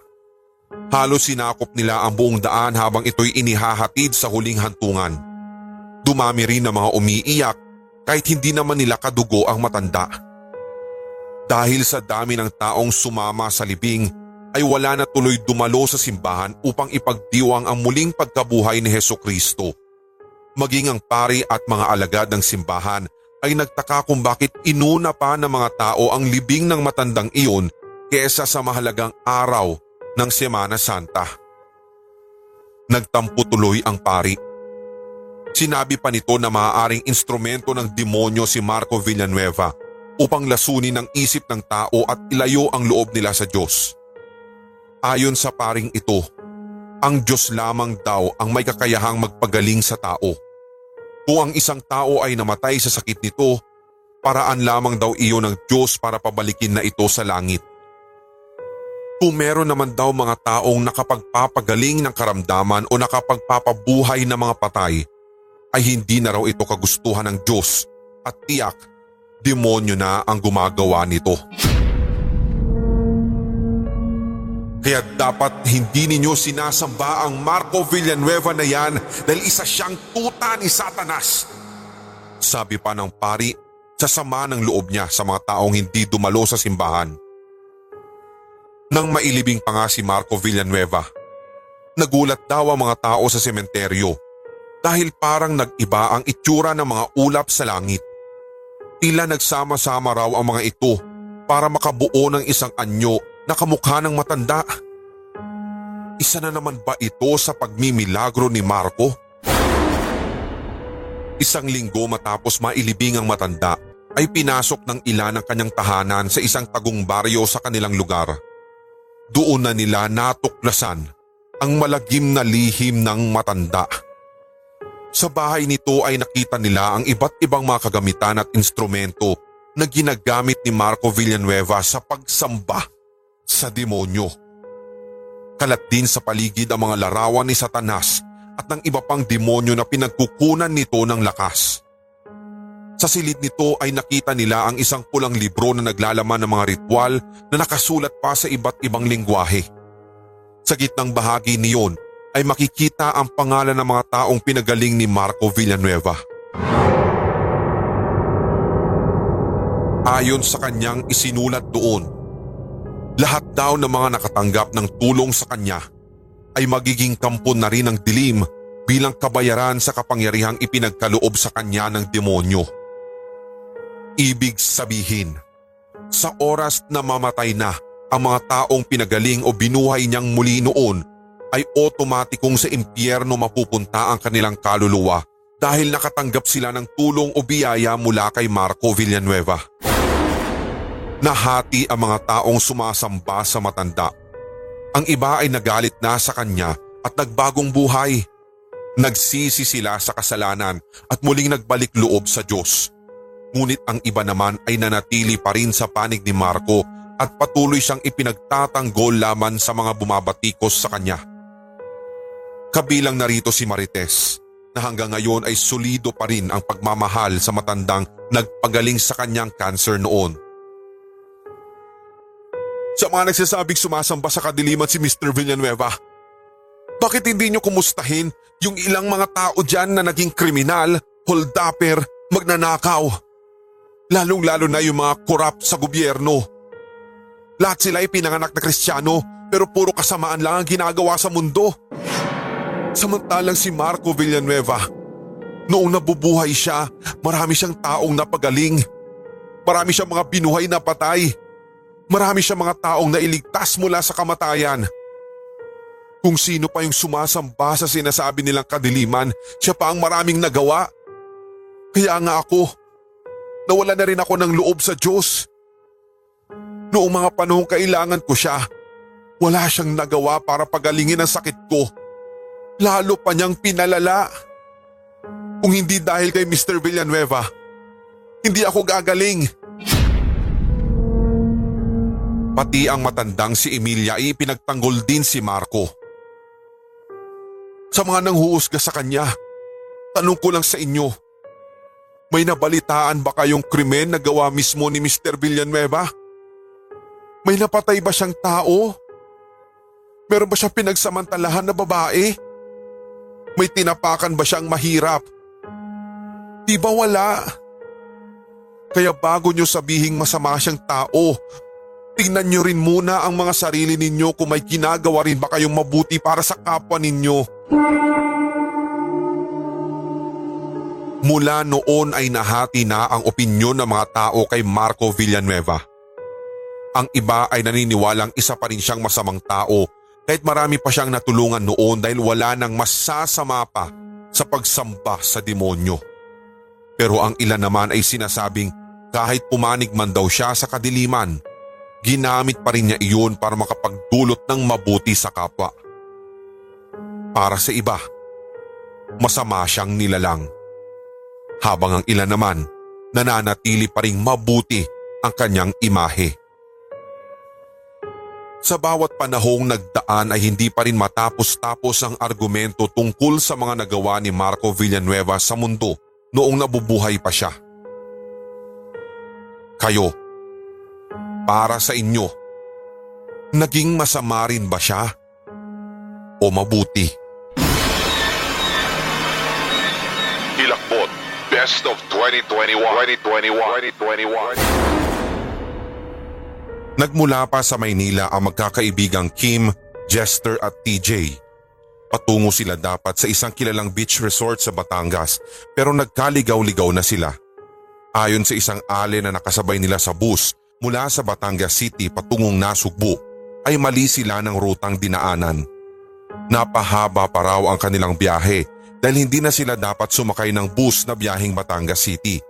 [SPEAKER 2] Halos sinakop nila ang buong daan habang ito'y inihahatid sa huling hantungan. Dumami rin ang mga umiiyak kahit hindi naman nila kadugo ang matanda. Dahil sa dami ng taong sumama sa libing ay wala na tuloy dumalo sa simbahan upang ipagdiwang ang muling pagkabuhay ni Heso Kristo. Maging ang pari at mga alagad ng simbahan ay nagtaka kung bakit inuna pa ng mga tao ang libing ng matandang iyon kesa sa mahalagang araw ng Semana Santa. Nagtampo tuloy ang pari. Sinabi pa nito na maaaring instrumento ng demonyo si Marco Villanueva upang lasunin ang isip ng tao at ilayo ang loob nila sa Diyos. Ayon sa paring ito, ang Diyos lamang daw ang may kakayahang magpagaling sa tao. Kung ang isang tao ay namatay sa sakit nito, paraan lamang daw iyon ng Diyos para pabalikin na ito sa langit. Kung meron naman daw mga taong nakapagpapagaling ng karamdaman o nakapagpapabuhay ng mga patay, ay hindi na raw ito kagustuhan ng Diyos at tiyak, demonyo na ang gumagawa nito. Kaya dapat hindi ninyo sinasamba ang Marco Villanueva na yan dahil isa siyang tuta ni Satanas. Sabi pa ng pari sa sama ng loob niya sa mga taong hindi dumalo sa simbahan. Nang mailibing pa nga si Marco Villanueva, nagulat daw ang mga tao sa sementeryo dahil parang nag-iba ang itsura ng mga ulap sa langit. Tila nagsama-sama raw ang mga ito para makabuo ng isang anyo na kamukha ng matanda. Isa na naman ba ito sa pagmimilagro ni Marco? Isang linggo matapos mailibing ang matanda ay pinasok ng ilan ng kanyang tahanan sa isang tagong baryo sa kanilang lugar. Doon na nila natuklasan ang malagim na lihim ng matanda. Sa bahay nito ay nakita nila ang iba't ibang mga kagamitan at instrumento na ginagamit ni Marco Villanueva sa pagsamba sa demonyo. Kalat din sa paligid ang mga larawan ni Satanas at ng iba pang demonyo na pinagkukunan nito ng lakas. Sa silid nito ay nakita nila ang isang pulang libro na naglalaman ng mga ritual na nakasulat pa sa iba't ibang lingwahe. Sa gitnang bahagi niyon ay makikita ang pangalan ng mga taong pinagaling ni Marco Villanueva. Ayon sa kanyang isinulat doon, lahat daw ng mga nakatanggap ng tulong sa kanya ay magiging kampo na rin ng dilim bilang kabayaran sa kapangyarihang ipinagkaloob sa kanya ng demonyo. Ibig sabihin, sa oras na mamatay na ang mga taong pinagaling o binuhay niyang muli noon ay otomatikong sa impyerno mapupunta ang kanilang kaluluwa dahil nakatanggap sila ng tulong o biyaya mula kay Marco Villanueva. Nahati ang mga taong sumasamba sa matanda. Ang iba ay nagalit na sa kanya at nagbagong buhay. Nagsisi sila sa kasalanan at muling nagbalik loob sa Diyos. Ngunit ang iba naman ay nanatili pa rin sa panig ni Marco at patuloy siyang ipinagtatanggol laman sa mga bumabatikos sa kanya. Kabilang narito si Marites na hanggang ngayon ay solido pa rin ang pagmamahal sa matandang nagpagaling sa kanyang cancer noon. Sa mga nagsasabing sumasamba sa kadiliman si Mr. Villanueva, bakit hindi nyo kumustahin yung ilang mga tao dyan na naging kriminal, holdapper, magnanakaw? Lalong-lalo na yung mga korap sa gobyerno. Lahat sila ay pinanganak na kristyano pero puro kasamaan lang ang ginagawa sa mundo. Samantalang si Marco Villanueva, noong nabubuhay siya, marami siyang taong napagaling. Marami siyang mga binuhay na patay. Marami siyang mga taong nailigtas mula sa kamatayan. Kung sino pa yung sumasamba sa sinasabi nilang kadiliman, siya pa ang maraming nagawa. Kaya nga ako, nawala na rin ako ng loob sa Diyos. Noong mga panahong kailangan ko siya, wala siyang nagawa para pagalingin ang sakit ko. Lalo pa niyang pinalala. Kung hindi dahil kay Mr. Villanueva, hindi ako gagaling. Pati ang matandang si Emilia ay pinagtanggol din si Marco. Sa mga nanghuusga sa kanya, tanong ko lang sa inyo, may nabalitaan ba kayong krimen na gawa mismo ni Mr. Villanueva? May napatay ba siyang tao? Meron ba siyang pinagsamantalahan na babae? May tinapakan ba siyang mahirap? Di ba wala? Kaya bago nyo sabihing masama siyang tao, tingnan nyo rin muna ang mga sarili ninyo kung may ginagawa rin ba kayong mabuti para sa kapwa ninyo. Mula noon ay nahati na ang opinyon ng mga tao kay Marco Villanueva. Ang iba ay naniniwalang isa pa rin siyang masamang tao kahit marami pa siyang natulungan noon dahil wala nang masasama pa sa pagsamba sa demonyo. Pero ang ilan naman ay sinasabing kahit pumanig man daw siya sa kadiliman, ginamit pa rin niya iyon para makapagdulot ng mabuti sa kapwa. Para sa iba, masama siyang nilalang. Habang ang ilan naman, nananatili pa rin mabuti ang kanyang imahe. Sa bawat panahong nagdaan ay hindi pa rin matapos-tapos ang argumento tungkol sa mga nagawa ni Marco Villanueva sa mundo noong nabubuhay pa siya. Kayo, para sa inyo, naging masama rin ba siya? O mabuti?
[SPEAKER 3] Hilakbot Best of 2021 2021 2021
[SPEAKER 2] Nagmula pa sa Maynila ang magkakaibigang Kim, Jester at TJ. Patungo sila dapat sa isang kilalang beach resort sa Batangas pero nagkaligaw-ligaw na sila. Ayon sa isang ale na nakasabay nila sa bus mula sa Batangas City patungong Nasugbu ay mali sila ng rutang dinaanan. Napahaba pa raw ang kanilang biyahe dahil hindi na sila dapat sumakay ng bus na biyaheng Batangas City.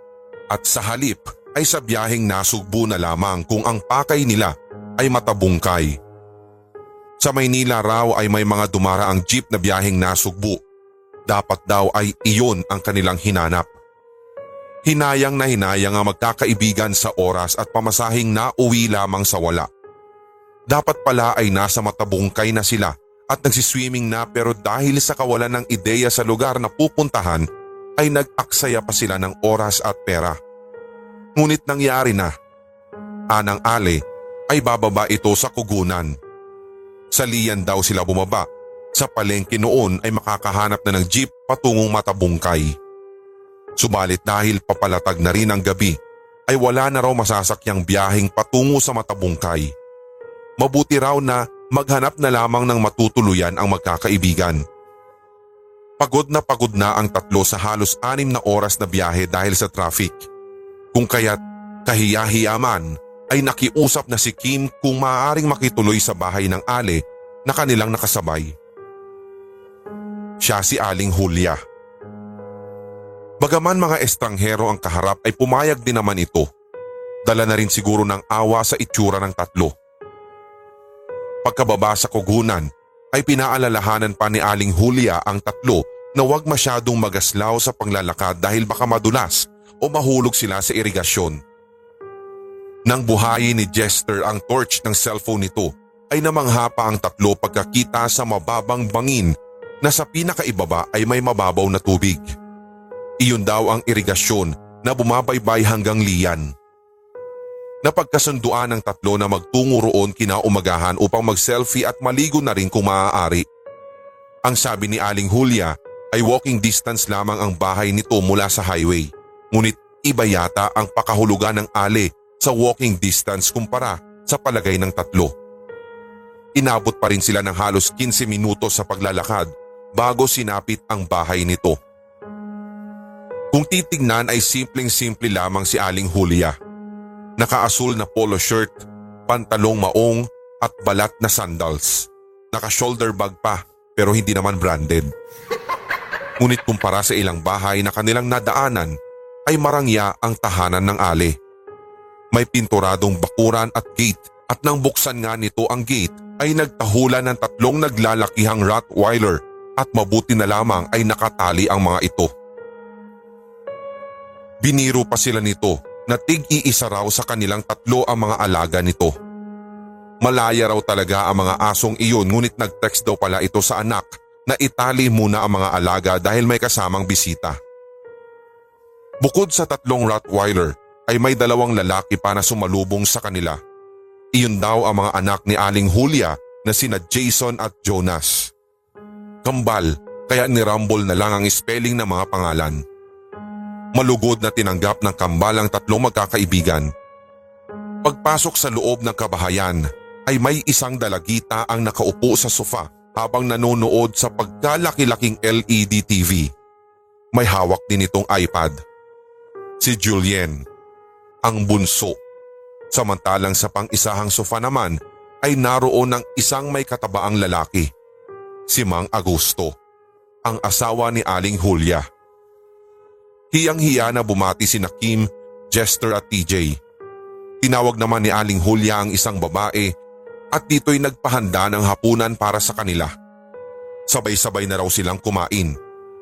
[SPEAKER 2] At sa halip ay sa biyaheng nasugbo na lamang kung ang pakay nila ay matabungkay. Sa Maynila raw ay may mga dumaraang jeep na biyaheng nasugbo. Dapat daw ay iyon ang kanilang hinanap. Hinayang na hinayang ang magkakaibigan sa oras at pamasahing nauwi lamang sa wala. Dapat pala ay nasa matabungkay na sila at nagsiswimming na pero dahil sa kawalan ng ideya sa lugar na pupuntahan ay nag-aksaya pa sila ng oras at pera. Ngunit nangyari na. Anang ale ay bababa ito sa kugunan. Sa liyan daw sila bumaba. Sa palengke noon ay makakahanap na ng jeep patungong matabungkay. Subalit dahil papalatag na rin ang gabi ay wala na raw masasakyang biyaheng patungo sa matabungkay. Mabuti raw na maghanap na lamang ng matutuluyan ang magkakaibigan. Pagod na pagod na ang tatlo sa halos anim na oras na biyahe dahil sa traffic. Kung kaya't kahiyahiyaman ay nakiusap na si Kim kung maaaring makituloy sa bahay ng Ale na kanilang nakasabay. Siya si Aling Julia. Bagaman mga estranghero ang kaharap ay pumayag din naman ito. Dala na rin siguro ng awa sa itsura ng tatlo. Pagkababa sa kugunan ay pinaalalahanan pa ni Aling Julia ang tatlo na huwag masyadong magaslaw sa panglalakad dahil baka madulas o mahulog sila sa irigasyon. Nang buhayin ni Jester ang torch ng cellphone nito ay namangha pa ang tatlo pagkakita sa mababang bangin na sa pinakaibaba ay may mababaw na tubig. Iyon daw ang irigasyon na bumabaybay hanggang liyan. Napagkasunduan ng tatlo na magtungo roon kinaumagahan upang mag-selfie at maligo na rin kung maaari. Ang sabi ni Aling Julia ay walking distance lamang ang bahay nito mula sa highway. Ngunit iba yata ang pakahulugan ng ale sa walking distance kumpara sa palagay ng tatlo. Inabot pa rin sila ng halos 15 minutos sa paglalakad bago sinapit ang bahay nito. Kung titignan ay simpleng-simple lamang si Aling Julia. Nakaasul na polo shirt, pantalong maong at balat na sandals. Naka-shoulder bag pa pero hindi naman branded. Ngunit kumpara sa ilang bahay na kanilang nadaanan ay marangya ang tahanan ng ale. May pinturadong bakuran at gate at nang buksan nga nito ang gate ay nagtahulan ng tatlong naglalakihang Rottweiler at mabuti na lamang ay nakatali ang mga ito. Biniro pa sila nito na tig-iisa raw sa kanilang tatlo ang mga alaga nito. Malaya raw talaga ang mga asong iyon ngunit nag-text daw pala ito sa anak na itali muna ang mga alaga dahil may kasamang bisita. Bukod sa tatlong Rottweiler ay may dalawang lalaki pa na sumalubong sa kanila. Iyon daw ang mga anak ni Aling Julia na sina Jason at Jonas. Kambal kaya nirambol na lang ang spelling ng mga pangalan. Malugod na tinanggap ng kambal ang tatlong magkakaibigan. Pagpasok sa loob ng kabahayan ay may isang dalagita ang nakaupo sa sofa habang nanonood sa pagkalaki-laking LED TV. May hawak din itong iPad. Si Julien, ang bunso. Samantalang sa pang-isahang sofa naman ay naroon ng isang may katabaang lalaki. Si Mang Agusto, ang asawa ni Aling Julia. Hiyang-hiya na bumati si Kim, Jester at TJ. Tinawag naman ni Aling Julia ang isang babae at dito'y nagpahanda ng hapunan para sa kanila. Sabay-sabay na raw silang kumain.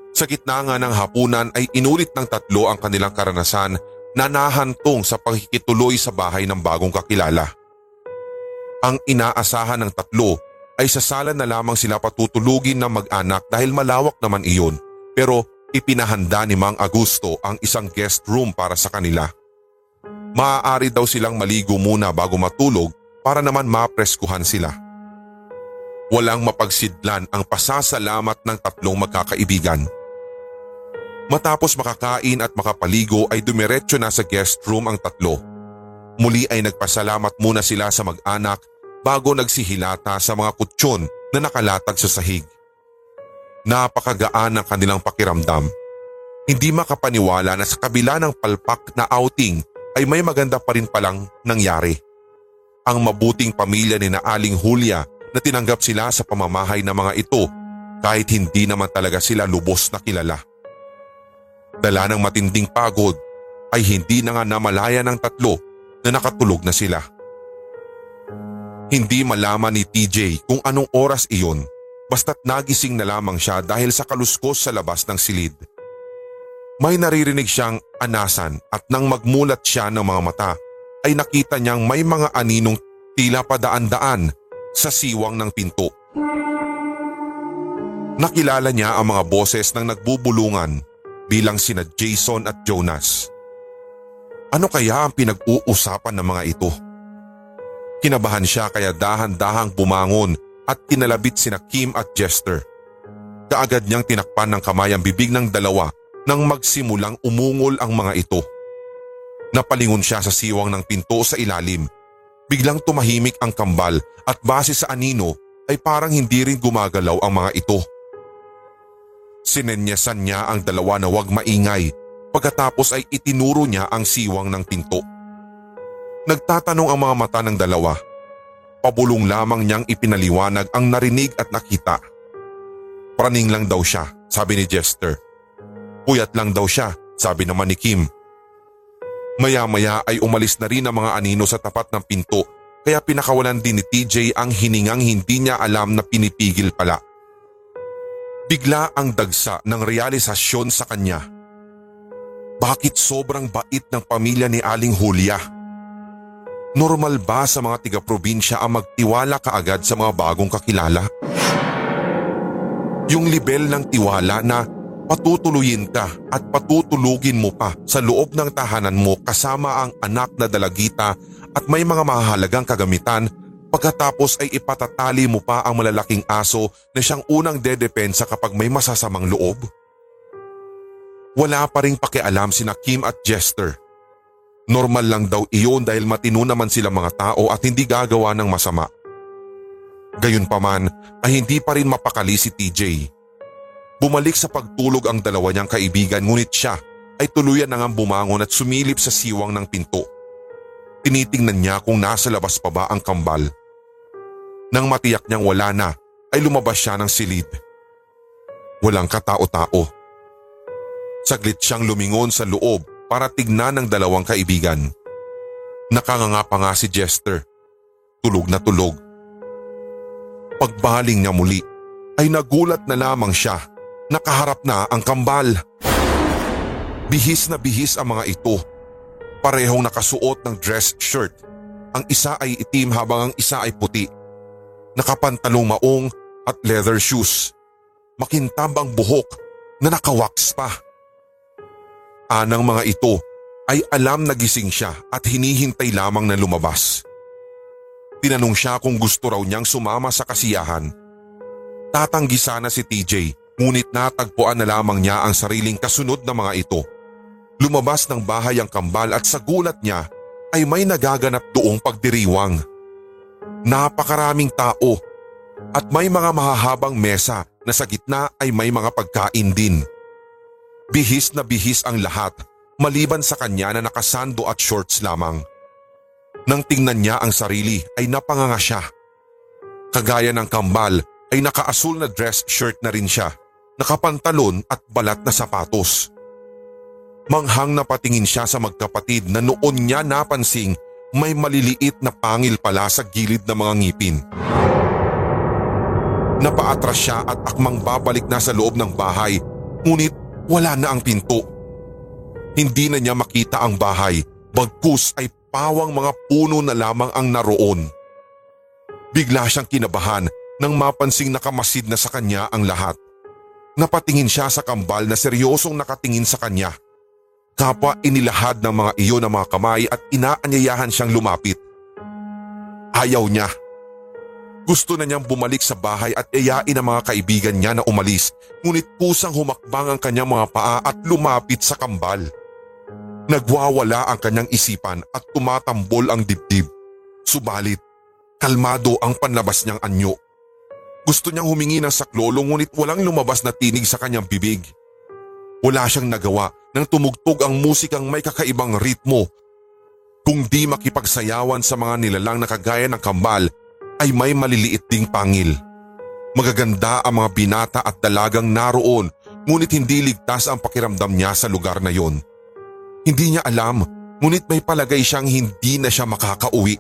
[SPEAKER 2] Sa gitna nga ng hapunan ay inulit ng tatlo ang kanilang karanasan na nahantong sa pagkikituloy sa bahay ng bagong kakilala. Ang inaasahan ng tatlo ay sa sala na lamang sila patutulugin ng mag-anak dahil malawak naman iyon pero ipinahanda ni Mang Agusto ang isang guest room para sa kanila. Maaari daw silang maligo muna bago matulog para naman mapreskuhan sila. Walang mapagsidlan ang pasasalamat ng tatlong magkakaibigan. Matapos makakain at makapaligo ay dumiretso na sa guest room ang tatlo. Muli ay nagpasalamat muna sila sa mag-anak bago nagsihilata sa mga kutsyon na nakalatag sa sahig. Napakagaan ang kanilang pakiramdam. Hindi makapaniwala na sa kabila ng palpak na outing ay may maganda pa rin palang nangyari. Ang mabuting pamilya ni na Aling Julia na tinanggap sila sa pamamahay ng mga ito kahit hindi naman talaga sila lubos na kilala. Dala ng matinding pagod ay hindi na nga namalaya ng tatlo na nakatulog na sila. Hindi malaman ni TJ kung anong oras iyon basta't nagising na lamang siya dahil sa kaluskos sa labas ng silid. May naririnig siyang anasan at nang magmulat siya ng mga mata ay nakita niyang may mga aninong tila padaan-daan sa siwang ng pinto. Nakilala niya ang mga boses ng nagbubulungan bilang sina Jason at Jonas. Ano kaya ang pinag-uusapan ng mga ito? Kinabahan siya kaya dahan-dahang bumangon at kinalabit sina Kim at Jester. Kaagad niyang tinakpan ng kamay ang bibig ng dalawa nang magsimulang umungol ang mga ito. Napalingon siya sa siwang ng pinto sa ilalim. Biglang tumahimik ang kambal at base sa anino ay parang hindi rin gumagalaw ang mga ito. Sinenyasan niya ang dalawa na wag maingay pagkatapos ay itinuro niya ang siwang ng pinto. Nagtatanong ang mga mata ng dalawa. Pabulong lamang niyang ipinaliwanag ang narinig at nakita. Praning lang daw siya, sabi ni Jester. Puyat lang daw siya, sabi naman ni Kim. Maya-maya ay umalis na rin ang mga anino sa tapat ng pinto kaya pinakawalan din ni TJ ang hiningang hindi niya alam na pinipigil pala. Bigla ang dagsa ng realisasyon sa kanya. Bakit sobrang bait ng pamilya ni Aling Julia? Normal ba sa mga tiga-probinsya ang magtiwala kaagad sa mga bagong kakilala? Yung libel ng tiwala na patutuloyin ka at patutulugin mo pa sa loob ng tahanan mo kasama ang anak na dalagita at may mga mahalagang kagamitan pagkatapos ay ipatatali mo pa ang malalaking aso na siyang unang dedepensa kapag may masasamang loob? Wala pa ring pakialam sina Kim at Jester. Normal lang daw iyon dahil matino naman silang mga tao at hindi gagawa ng masama. Gayunpaman ay hindi pa rin mapakali si TJ. Bumalik sa pagtulog ang dalawa niyang kaibigan ngunit siya ay tuluyan na ngang bumangon at sumilip sa siwang ng pinto. Tinitingnan niya kung nasa labas pa ba ang kambal. Nang matiyak niyang wala na ay lumabas siya ng silid. Walang katao-tao. Saglit siyang lumingon sa loob para tignan ng dalawang kaibigan. Nakanganga pa nga si Jester. Tulog na tulog. Pagbaling niya muli ay nagulat na lamang siya. Nakaharap na ang kambal. Bihis na bihis ang mga ito. Parehong nakasuot ng dress shirt. Ang isa ay itim habang ang isa ay puti. Nakapantalong maong at leather shoes. Makintab ang buhok na nakawax pa. Anang mga ito ay alam na gising siya at hinihintay lamang na lumabas. Tinanong siya kung gusto raw niyang sumama sa kasiyahan. Tatanggi sana si TJ ngunit natagpuan na lamang niya ang sariling kasunod na mga ito. Lumabas ng bahay ang kambal at sa gulat niya ay may nagaganap doong pagdiriwang. Napakaraming tao at may mga mahahabang mesa na sa gitna ay may mga pagkain din. Bihis na bihis ang lahat maliban sa kanya na nakasando at shorts lamang. Nang tingnan niya ang sarili ay napanganga siya. Kagaya ng kambal ay nakaasul na dress shirt na rin siya, nakapantalon at balat na sapatos. Manghang na patingin siya sa magkapatid na noon niya napansing may maliliit na pangil pala sa gilid ng mga ngipin. Napaatras siya at akmang babalik na sa loob ng bahay ngunit wala na ang pinto. Hindi na niya makita ang bahay, bagkus ay pawang mga puno na lamang ang naroon. Bigla siyang kinabahan nang mapansing nakamasid na sa kanya ang lahat. Napatingin siya sa kambal na seryosong nakatingin sa kanya. Kapwa inilahad ng mga iyon ang mga kamay at inaanyayahan siyang lumapit. Ayaw niya. Gusto na niyang bumalik sa bahay at iyain ang mga kaibigan niya na umalis ngunit pusang humakbang ang kanyang mga paa at lumapit sa kambal. Nagwawala ang kanyang isipan at tumatambol ang dibdib. Subalit, kalmado ang panlabas niyang anyo. Gusto niyang humingi ng saklolo ngunit walang lumabas na tinig sa kanyang bibig. Wala siyang nagawa nang tumugtog ang musikang may kakaibang ritmo. Kung di makipagsayawan sa mga nilalang na kagaya ng kambal ay may maliliit ding pangil. Magaganda ang mga binata at dalagang naroon ngunit hindi ligtas ang pakiramdam niya sa lugar na yon. Hindi niya alam ngunit may palagay siyang hindi na siya makakauwi.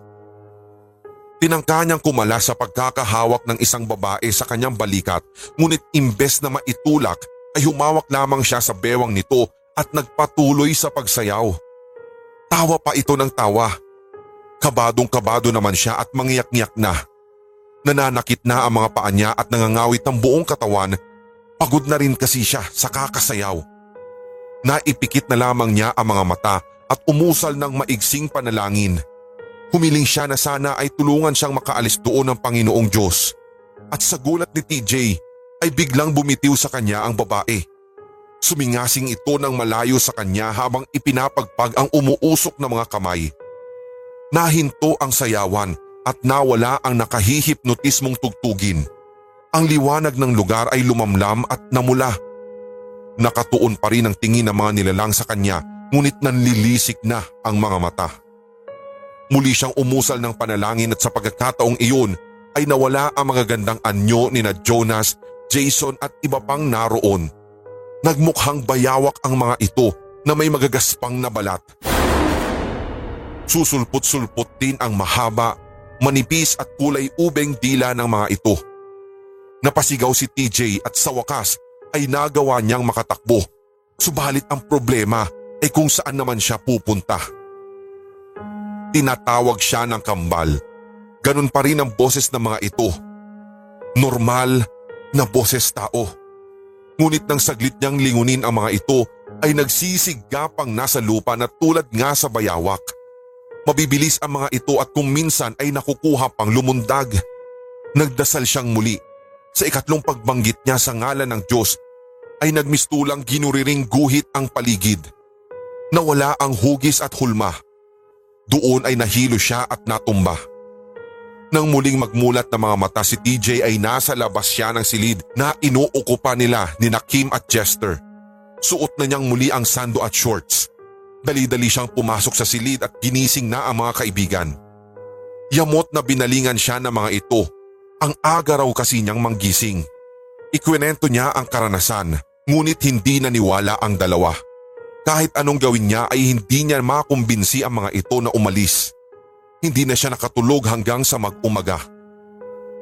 [SPEAKER 2] Tinangka niyang kumala sa pagkakahawak ng isang babae sa kanyang balikat ngunit imbes na maitulak ay humawak lamang siya sa bewang nito at nagpatuloy sa pagsayaw. Tawa pa ito ng tawa. Kabadong kabado naman siya at mangyak-ngyak na. Nananakit na ang mga paa niya at nangangawit ang buong katawan. Pagod na rin kasi siya sa kakasayaw. Naipikit na lamang niya ang mga mata at umusal ng maigsing panalangin. Humiling siya na sana ay tulungan siyang makaalis doon ng Panginoong Diyos. At sa gulat ni TJ ay biglang bumitiw sa kanya ang babae. Sumingasing ito ng malayo sa kanya habang ipinapagpag ang umuusok na mga kamay. Nahinto ang sayawan at nawala ang nakahihipnotismong tugtugin. Ang liwanag ng lugar ay lumamlam at namula. Nakatuon pa rin ang tingin ng mga nilalang sa kanya ngunit nanlilisik na ang mga mata. Muli siyang umusal ng panalangin at sa pagkakataong iyon ay nawala ang mga gandang anyo ni na Jonas, Jason at iba pang naroon. Nagmukhang bayawak ang mga ito na may magagaspang na balat. Susulpot-sulpot din ang mahaba, manipis at kulay ubeng dila ng mga ito. Napasigaw si TJ at sa wakas ay nagawa niyang makatakbo. Subalit ang problema ay kung saan naman siya pupunta. Tinatawag siya ng kambal. Ganun pa rin ang boses ng mga ito. Normal na boses tao. Ngunit nang saglit niyang lingunin ang mga ito ay nagsisigapang nasa lupa na tulad nga sa bayawak. Mabibilis ang mga ito at kung minsan ay nakukuha pang lumundag. Nagdasal siyang muli. Sa ikatlong pagbanggit niya sa ngalan ng Diyos ay nagmistulang ginuriring guhit ang paligid. Nawala ang hugis at hulma. Doon ay nahilo siya at natumba. Nang muling magmulat ng mga mata si TJ ay nasa labas siya ng silid na inuukupa nila ni Kim at Chester. Suot na niyang muli ang sando at shorts. Dali-dali siyang pumasok sa silid at ginising na ang mga kaibigan. Yamot na binalingan siya ng mga ito. Ang aga raw kasi niyang manggising. Ikwenento niya ang karanasan ngunit hindi naniwala ang dalawa. Kahit anong gawin niya ay hindi niya makumbinsi ang mga ito na umalis. Hindi na siya nakatulog hanggang sa mag-umaga.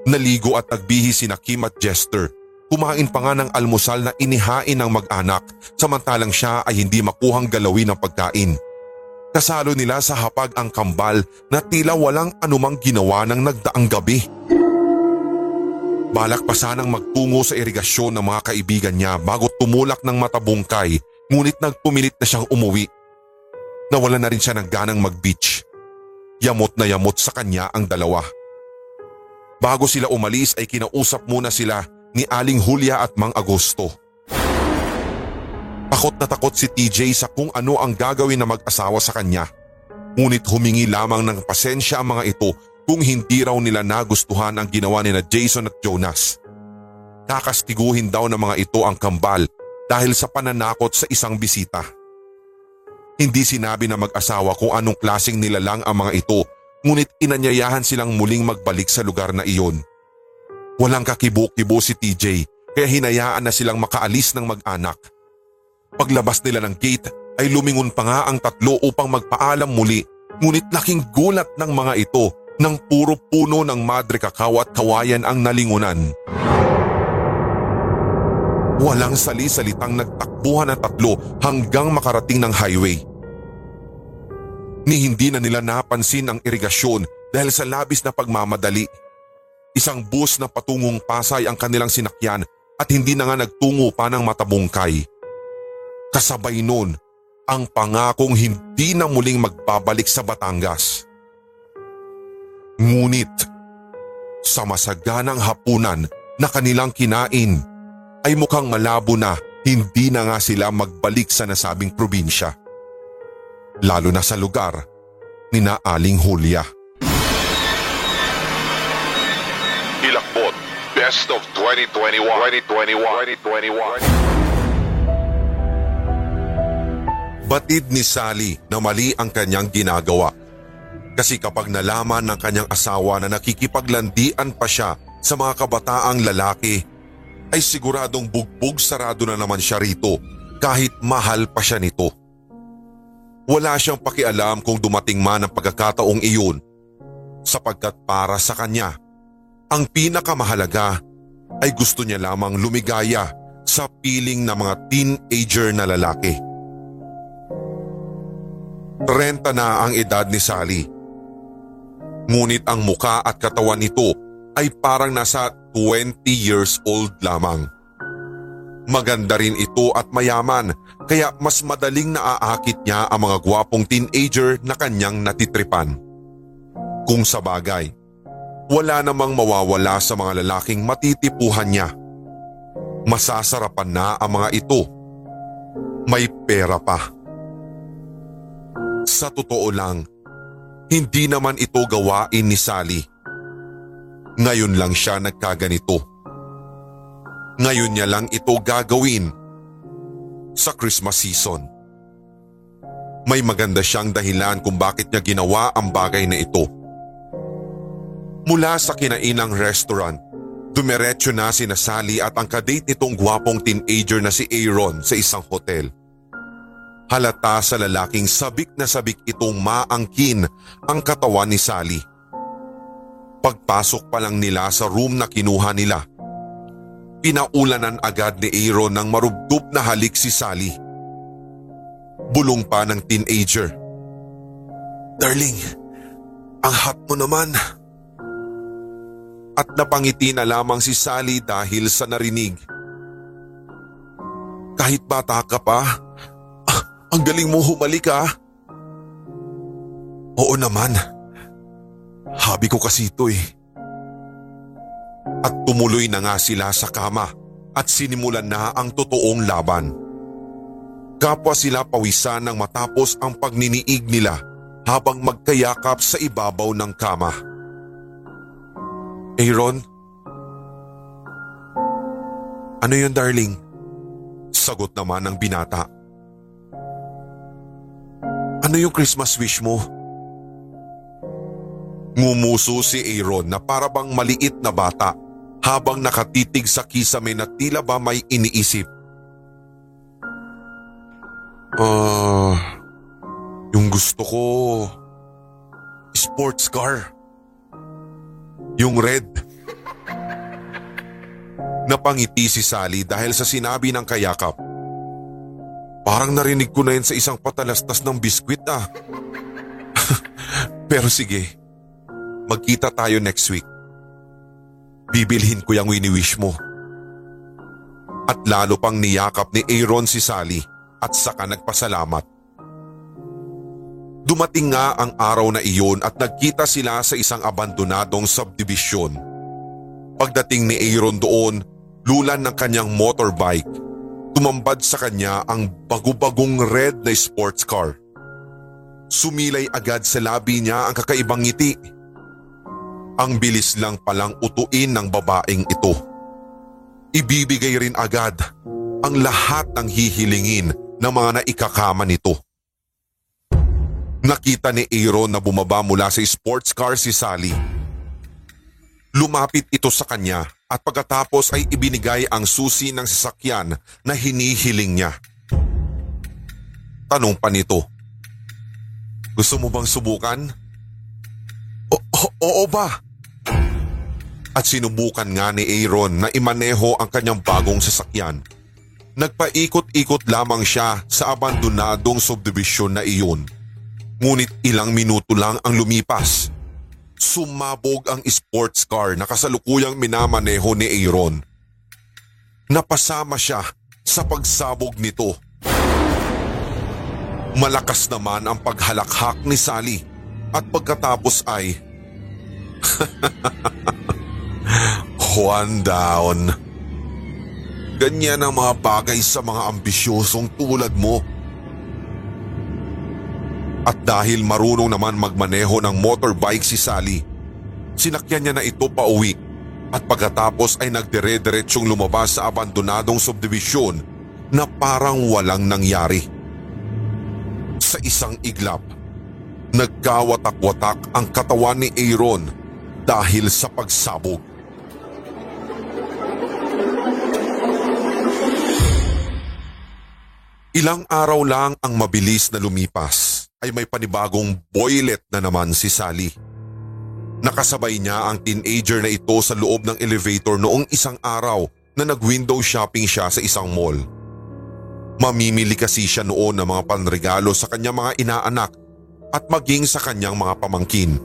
[SPEAKER 2] Naligo at nagbihi si Kim at Jester. Kumain pa nga ng almusal na inihain ng mag-anak samantalang siya ay hindi makuhang galawin ng pagkain. Kasalo nila sa hapag ang kambal na tila walang anumang ginawa ng nagdaang gabi. Balak pa sanang magtungo sa irigasyon ng mga kaibigan niya bago tumulak ng matabungkay ngunit nagpumilit na siyang umuwi. Nawala na rin siya ng ganang mag-beach. Yamot na yamot sa kanya ang dalawa. Bago sila umalis ay kinausap muna sila ni Aling Julia at Mang Agosto. Takot na takot si TJ sa kung ano ang gagawin na mag-asawa sa kanya. Ngunit humingi lamang ng pasensya ang mga ito kung hindi raw nila nagustuhan ang ginawa ni na Jason at Jonas. Kakastiguhin daw ng mga ito ang kambal dahil sa pananakot sa isang bisita. Hindi sinabi na mag-asawa kung anong klaseng nilalang ang mga ito ngunit inanyayahan silang muling magbalik sa lugar na iyon. Walang kakibo-kibo si TJ kaya hinayaan na silang makaalis ng mag-anak. Paglabas nila ng gate ay lumingon pa nga ang tatlo upang magpaalam muli ngunit laking gulat ng mga ito nang puro puno ng madre kakao at kawayan ang nalingunan. Walang sali-salitang nagtakbuhan ang tatlo hanggang makarating ng highway. Ni hindi na nila napansin ang irigasyon dahil sa labis na pagmamadali. Isang bus na patungong Pasay ang kanilang sinakyan at hindi na nga nagtungo pa ng matabungkay. Kasabay nun, ang pangakong hindi na muling magbabalik sa Batangas. Ngunit sa masaganang hapunan na kanilang kinain ay mukhang malabo na hindi na nga sila magbalik sa nasabing probinsya. Lalo na sa lugar ni na Aling
[SPEAKER 3] Best of 2021. 2021. 2021.
[SPEAKER 2] Batid ni Sally na mali ang kanyang ginagawa kasi kapag nalaman ng kanyang asawa na nakikipaglandian pa siya sa mga kabataang lalaki, ay siguradong bugbog sarado na naman siya rito kahit mahal pa siya nito. Wala siyang pakialam kung dumating man ang pagkakataong iyon sapagkat para sa kanya, ang pinakamahalaga ay gusto niya lamang lumigaya sa piling ng mga teenager na lalaki. 30 na ang edad ni Sally Ngunit ang muka at katawan nito ay parang nasa 20 years old lamang. Maganda rin ito at mayaman kaya mas madaling naaakit niya ang mga gwapong teenager na kanyang natitripan. Kung sa bagay, wala namang mawawala sa mga lalaking matitipuhan niya. Masasarapan na ang mga ito. May pera pa. Sa totoo lang, hindi naman ito gawain ni Sally. Ngayon lang siya nagkaganito. Ngayon niya lang ito gagawin sa Christmas season. May maganda siyang dahilan kung bakit niya ginawa ang bagay na ito. Mula sa kinainang restaurant, dumiretso na si Sally at ang kadate nitong gwapong teenager na si Aaron sa isang hotel. Halata sa lalaking sabik na sabik itong maangkin ang katawan ni Sally. Pagpasok pa lang nila sa room na kinuha nila, pinaulanan agad ni Aaron ng marubdob na halik si Sally. Bulong pa ng teenager. Darling, ang hot mo naman. At napangiti na lamang si Sally dahil sa narinig. Kahit bata ka pa, ah, ang galing mo humalik ah. Oo naman. Habi ko kasi ito eh. At tumuloy na nga sila sa kama at sinimulan na ang totoong laban. Kapwa sila pawisan nang matapos ang pagniniig nila habang magkayakap sa ibabaw ng kama. Aaron? Ano yun darling? Sagot naman ng binata. Ano yung Christmas wish mo? Ngumuso si Aaron na para bang maliit na bata habang nakatitig sa kisame na tila ba may iniisip. Ah, yung gusto ko, sports car. Yung red. Napangiti si Sally dahil sa sinabi ng kayakap. Parang narinig ko na yan sa isang patalastas ng biskwit ah. Pero sige, magkita tayo next week. Bibilhin ko yung wini-wish mo. At lalo pang niyakap ni Aaron si Sally at saka nagpasalamat. Dumating nga ang araw na iyon at nagkita sila sa isang abandonadong subdivision. Pagdating ni Aaron doon, lulan ng kanyang motorbike. Tumambad sa kanya ang bagubagong red na sports car. Sumilay agad sa labi niya ang kakaibang ngiti. Ang bilis lang palang utuin ng babaeng ito. Ibibigay rin agad ang lahat ng hihilingin ng mga naikakama nito. Nakita ni Aaron na bumaba mula sa sports car si Sally. Lumapit ito sa kanya at pagkatapos ay ibinigay ang susi ng sasakyan na hinihiling niya. Tanong pa nito. Gusto mo bang subukan? O- oo ba? At sinubukan nga ni Aaron na imaneho ang kanyang bagong sasakyan. Nagpaikot-ikot lamang siya sa abandonadong subdivision na iyon. Ngunit ilang minuto lang ang lumipas. Sumabog ang sports car na kasalukuyang minamaneho ni Aaron. Napasama siya sa pagsabog nito. Malakas naman ang paghalakhak ni Sally at pagkatapos ay One down. Ganyan ang mga bagay sa mga ambisyosong tulad mo. At dahil marunong naman magmaneho ng motorbike si Sally, sinakyan niya na ito pa uwi at pagkatapos ay nagdire-diretsyong lumabas sa abandonadong subdivision na parang walang nangyari. Sa isang iglap, nagkawatak-watak ang katawan ni Aaron dahil sa pagsabog. Ilang araw lang ang mabilis na lumipas ay may panibagong boylet na naman si Sally. Nakasabay niya ang teenager na ito sa loob ng elevator noong isang araw na nag-window shopping siya sa isang mall. Mamimili kasi siya noon ng mga panregalo sa kanyang mga inaanak at maging sa kanyang mga pamangkin.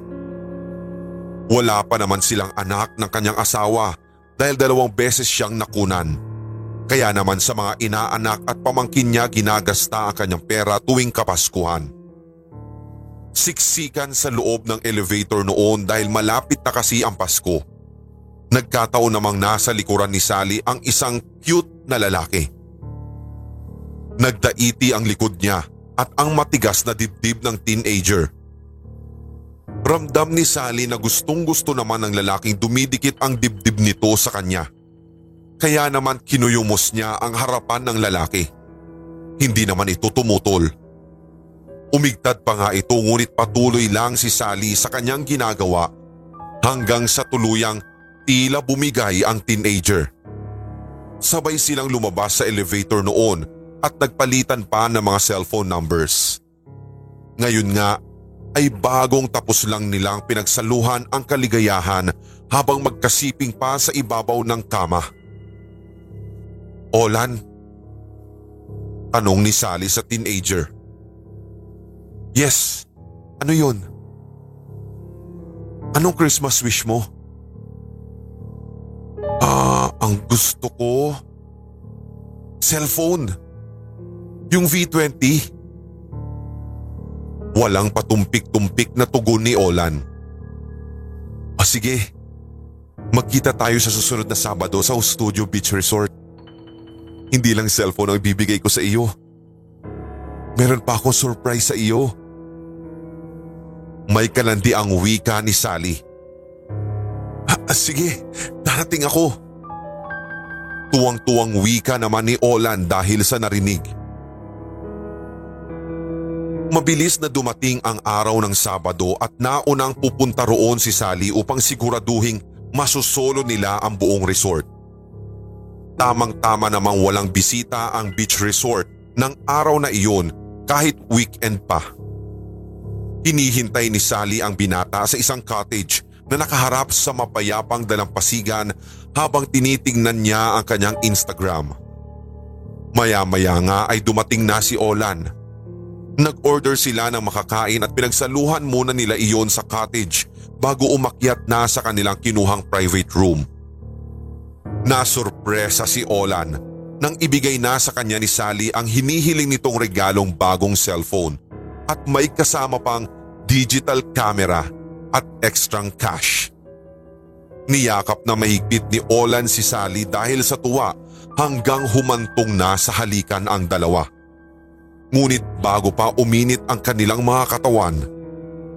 [SPEAKER 2] Wala pa naman silang anak ng kanyang asawa dahil dalawang beses siyang nakunan. Kaya naman sa mga inaanak at pamangkin niya ginagasta ang kanyang pera tuwing kapaskuhan. Siksikan sa loob ng elevator noon dahil malapit na kasi ang Pasko. Nagkataon namang nasa likuran ni Sally ang isang cute na lalaki. Nagdaiti ang likod niya at ang matigas na dibdib ng teenager. Ramdam ni Sally na gustong gusto naman ng lalaking dumidikit ang dibdib nito sa kanya. Kaya naman kinuyumos niya ang harapan ng lalaki. Hindi naman ito tumutol. Umigtad pa nga ito ngunit patuloy lang si Sally sa kanyang ginagawa hanggang sa tuluyang tila bumigay ang teenager. Sabay silang lumabas sa elevator noon at nagpalitan pa ng mga cellphone numbers. Ngayon nga ay bagong tapos lang nilang pinagsaluhan ang kaligayahan habang magkasiping pa sa ibabaw ng kama. Olan? Tanong ni Sally sa teenager. Yes, ano yun? Anong Christmas wish mo? Ah, ang gusto ko... Cellphone. Yung V20. Walang patumpik-tumpik na tugon ni Olan. O sige, magkita tayo sa susunod na Sabado sa Studio Beach Resort. Hindi lang cellphone ang ibibigay ko sa iyo. Meron pa akong surprise sa iyo. May kalandi ang wika ni Sally. Sige, darating ako. Tuwang-tuwang wika naman ni Olan dahil sa narinig. Mabilis na dumating ang araw ng Sabado at naunang pupunta roon si Sally upang siguraduhing masusolo nila ang buong resort. Tamang-tama namang walang bisita ang beach resort ng araw na iyon kahit weekend pa. Hinihintay ni Sally ang binata sa isang cottage na nakaharap sa mapayapang dalampasigan habang tinitingnan niya ang kanyang Instagram. Maya-maya nga ay dumating na si Olan. Nag-order sila ng makakain at pinagsaluhan muna nila iyon sa cottage bago umakyat na sa kanilang kinuhang private room. Nasurpresa si Olan nang ibigay na sa kanya ni Sally ang hinihiling nitong regalong bagong cellphone at may kasama pang digital camera at extrang cash. Niyakap na mahigpit ni Olan si Sally dahil sa tuwa hanggang humantong na sa halikan ang dalawa. Ngunit bago pa uminit ang kanilang mga katawan,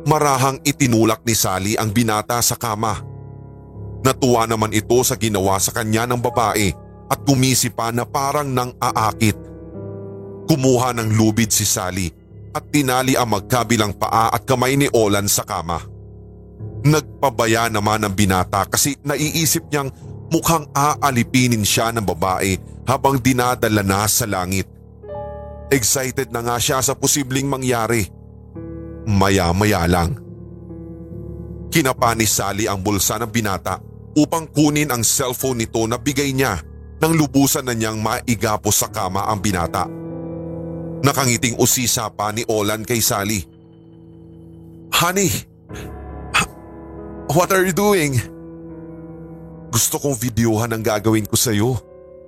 [SPEAKER 2] marahang itinulak ni Sally ang binata sa kama. Natuwa naman ito sa ginawa sa kanya ng babae at gumisi pa na parang nang aakit. Kumuha ng lubid si Sally at tinali ang magkabilang paa at kamay ni Olan sa kama. Nagpabaya naman ang binata kasi naiisip niyang mukhang aalipinin siya ng babae habang dinadala na sa langit. Excited na nga siya sa posibleng mangyari. Maya-maya lang. Kinapa ni Sally ang bulsa ng binata upang kunin ang cellphone nito na bigay niya nang lubusan na niyang maigapos sa kama ang binata. Nakangiting usisa pa ni Olan kay Sally. Honey, what are you doing? Gusto kong videohan ang gagawin ko sa'yo,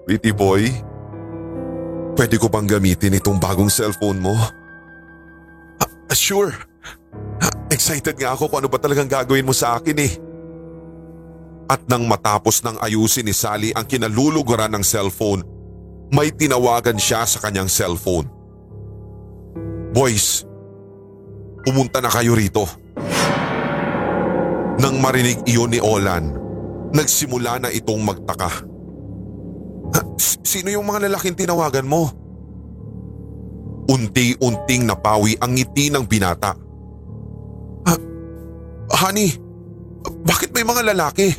[SPEAKER 2] pretty boy. Pwede ko bang gamitin itong bagong cellphone mo? Ah, sure. Ah, excited nga ako kung ano ba talagang gagawin mo sa akin eh. At nang matapos ng ayusin ni Sally ang kinaluluguran ng cellphone, may tinawagan siya sa kanyang cellphone. Boys, pumunta na kayo rito. Nang marinig iyon ni Olan, nagsimula na itong magtaka. "Ha, s- Sino yung mga lalaking tinawagan mo? Unti-unting napawi ang ngiti ng binata. "Ha, honey, bakit may mga lalaki?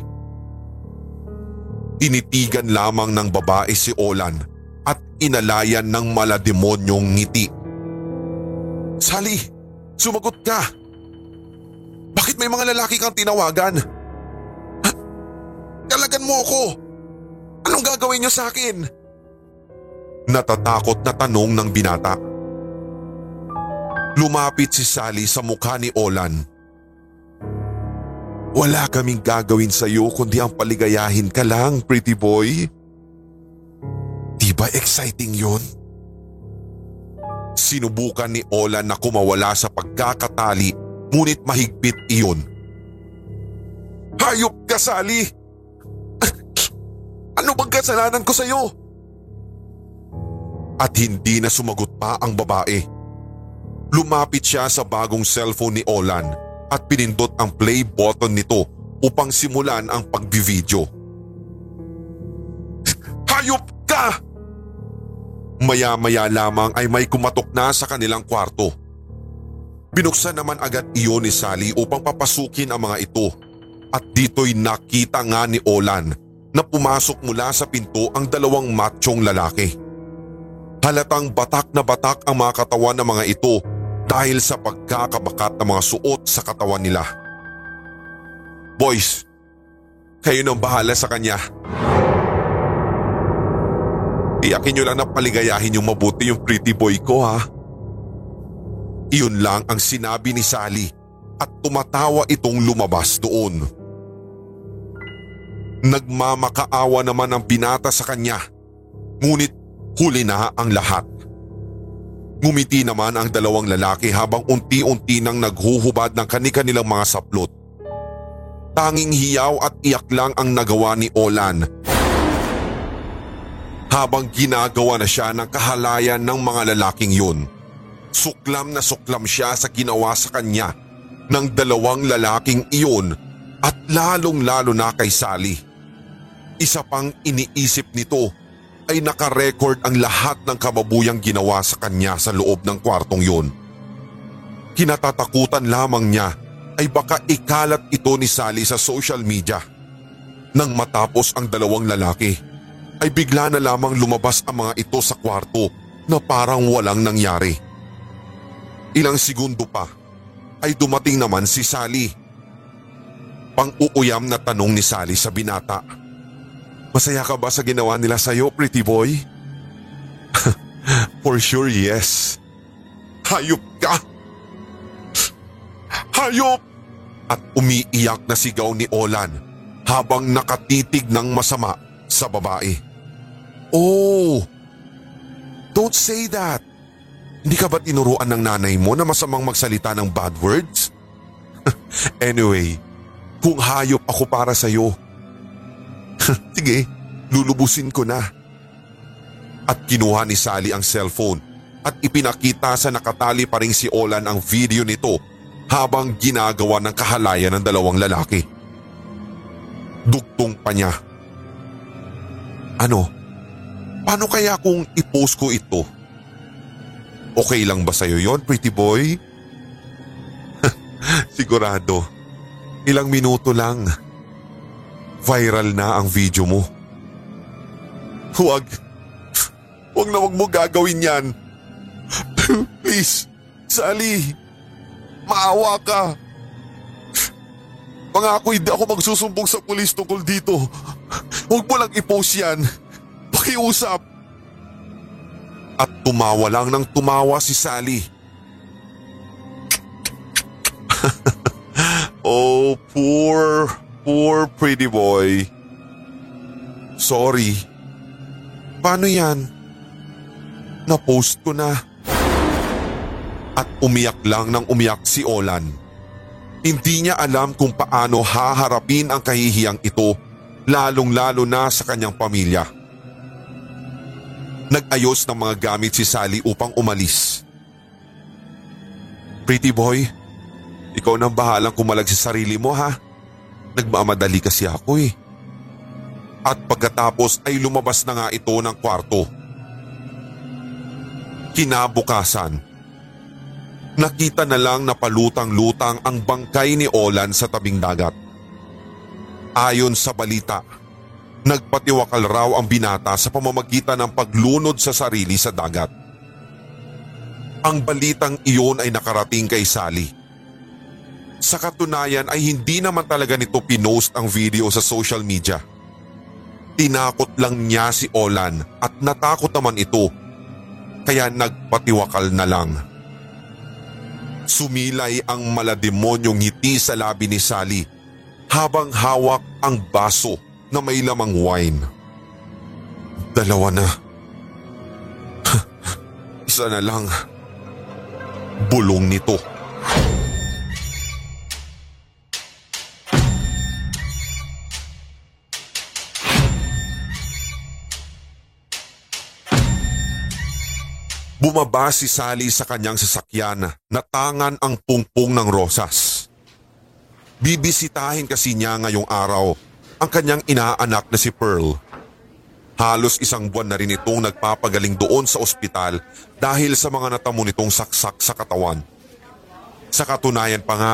[SPEAKER 2] Tinitigan lamang ng babae si Olan at inalayan ng malademonyong ngiti. Sally, sumagot ka. Bakit may mga lalaki kang tinawagan? Ha? Talagan mo ako. Anong gagawin niyo sa akin? Natatakot na tanong ng binata. Lumapit si Sally sa mukha ni Olan. Wala kaming gagawin sa iyo kundi ang paligayahin ka lang, pretty boy. Di ba exciting yun? Sinubukan ni Olan na kumawala sa pagkakatali ngunit mahigpit iyon. Hayop ka, Sally! Ano bang kasalanan ko sa iyo? At hindi na sumagot pa ang babae. Lumapit siya sa bagong cellphone ni Olan at pinindot ang play button nito upang simulan ang pagbivideo. Hayop ka! Maya-maya lamang ay may kumatok na sa kanilang kwarto. Binuksan naman agad iyon ni Sally upang papasukin ang mga ito at dito'y nakita nga ni Olan na pumasok mula sa pinto ang dalawang matchong lalaki. Halatang batak na batak ang mga katawan ng mga ito dahil sa pagkakabakat ng mga suot sa katawan nila. Boys, kayo nang bahala sa kanya. Iyakin nyo lang na paligayahin yung mabuti yung pretty boy ko ha. Iyon lang ang sinabi ni Sally at tumatawa itong lumabas doon. Nagmamakaawa naman ang binata sa kanya, ngunit huli na ang lahat. Ngumiti naman ang dalawang lalaki habang unti-unti nang naghuhubad ng kani-kanilang mga saplot. Tanging hiyaw at iyak lang ang nagawa ni Olan. Habang ginagawa na siya ng kahalayan ng mga lalaking yun. Suklam na suklam siya sa ginawa sa kanya ng dalawang lalaking iyon at lalong lalo na kay Sally. Isa pang iniisip nito ay nakarecord ang lahat ng kababuyang ginawa sa kanya sa loob ng kwartong yun. Kinatatakutan lamang niya ay baka ikalat ito ni Sally sa social media. Nang matapos ang dalawang lalaki, ay bigla na lamang lumabas ang mga ito sa kwarto na parang walang nangyari. Ilang segundo pa ay dumating naman si Sally. Pang-uuyam na tanong ni Sally sa binata. Masaya ka ba sa ginawa nila sa'yo, pretty boy? For sure, yes. Hayop ka! Hayop! At umiiyak na sigaw ni Olan habang nakatitig ng masama sa babae. Oh! Don't say that! Hindi ka ba tinuruan ng nanay mo na masamang magsalita ng bad words? anyway, kung hayop ako para sa'yo, sige, lulubusin ko na. At kinuha ni Sally ang cellphone at ipinakita sa nakatali pa rin si Olan ang video nito habang ginagawa ng kahalayan ng dalawang lalaki. Duktong pa niya. Ano? Paano kaya kung i-post ko ito? Okay lang ba sa'yo yon, pretty boy? Sigurado. Ilang minuto lang. Viral na ang video mo. Huwag. Huwag na huwag mo gagawin yan. Please, Sally. Maawa ka. Pangako hindi ako magsusumbong sa pulis tungkol dito. Huwag mo lang i-post yan. Pakiusap. At tumawa lang ng tumawa si Sally. oh, poor, poor pretty boy. Sorry. Paano yan? Na-post ko na. At umiyak lang ng umiyak si Olan. Hindi niya alam kung paano haharapin ang kahihiyang ito lalong-lalo na sa kanyang pamilya. Nag-ayos ng mga gamit si Sally upang umalis. Pretty boy, ikaw nang bahalang kumalag sa sarili mo ha. Nagmamadali kasi ako eh. At pagkatapos ay lumabas na nga ito ng kwarto. Kinabukasan, nakita na lang na palutang-lutang ang bangkay ni Olan sa tabing dagat. Ayon sa balita, nagpatiwakal raw ang binata sa pamamagitan ng paglunod sa sarili sa dagat. Ang balitang iyon ay nakarating kay Sally. Sa katunayan ay hindi naman talaga nito pinost ang video sa social media. Tinakot lang niya si Olan at natakot naman ito kaya nagpatiwakal na lang. Sumilay ang malademonyong ngiti sa labi ni Sally habang hawak ang baso na may lamang wine. Dalawa na. Isa na lang. Bulong nito. Bumaba si Sally sa kanyang sasakyan na tangan ang pungpong ng rosas. Bibisitahin kasi niya ngayong araw ang kanyang inaanak na si Pearl. Halos isang buwan na rin itong nagpapagaling doon sa ospital dahil sa mga natamo nitong saksak sa katawan. Sa katunayan pa nga,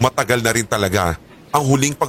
[SPEAKER 2] matagal na rin talaga ang huling pag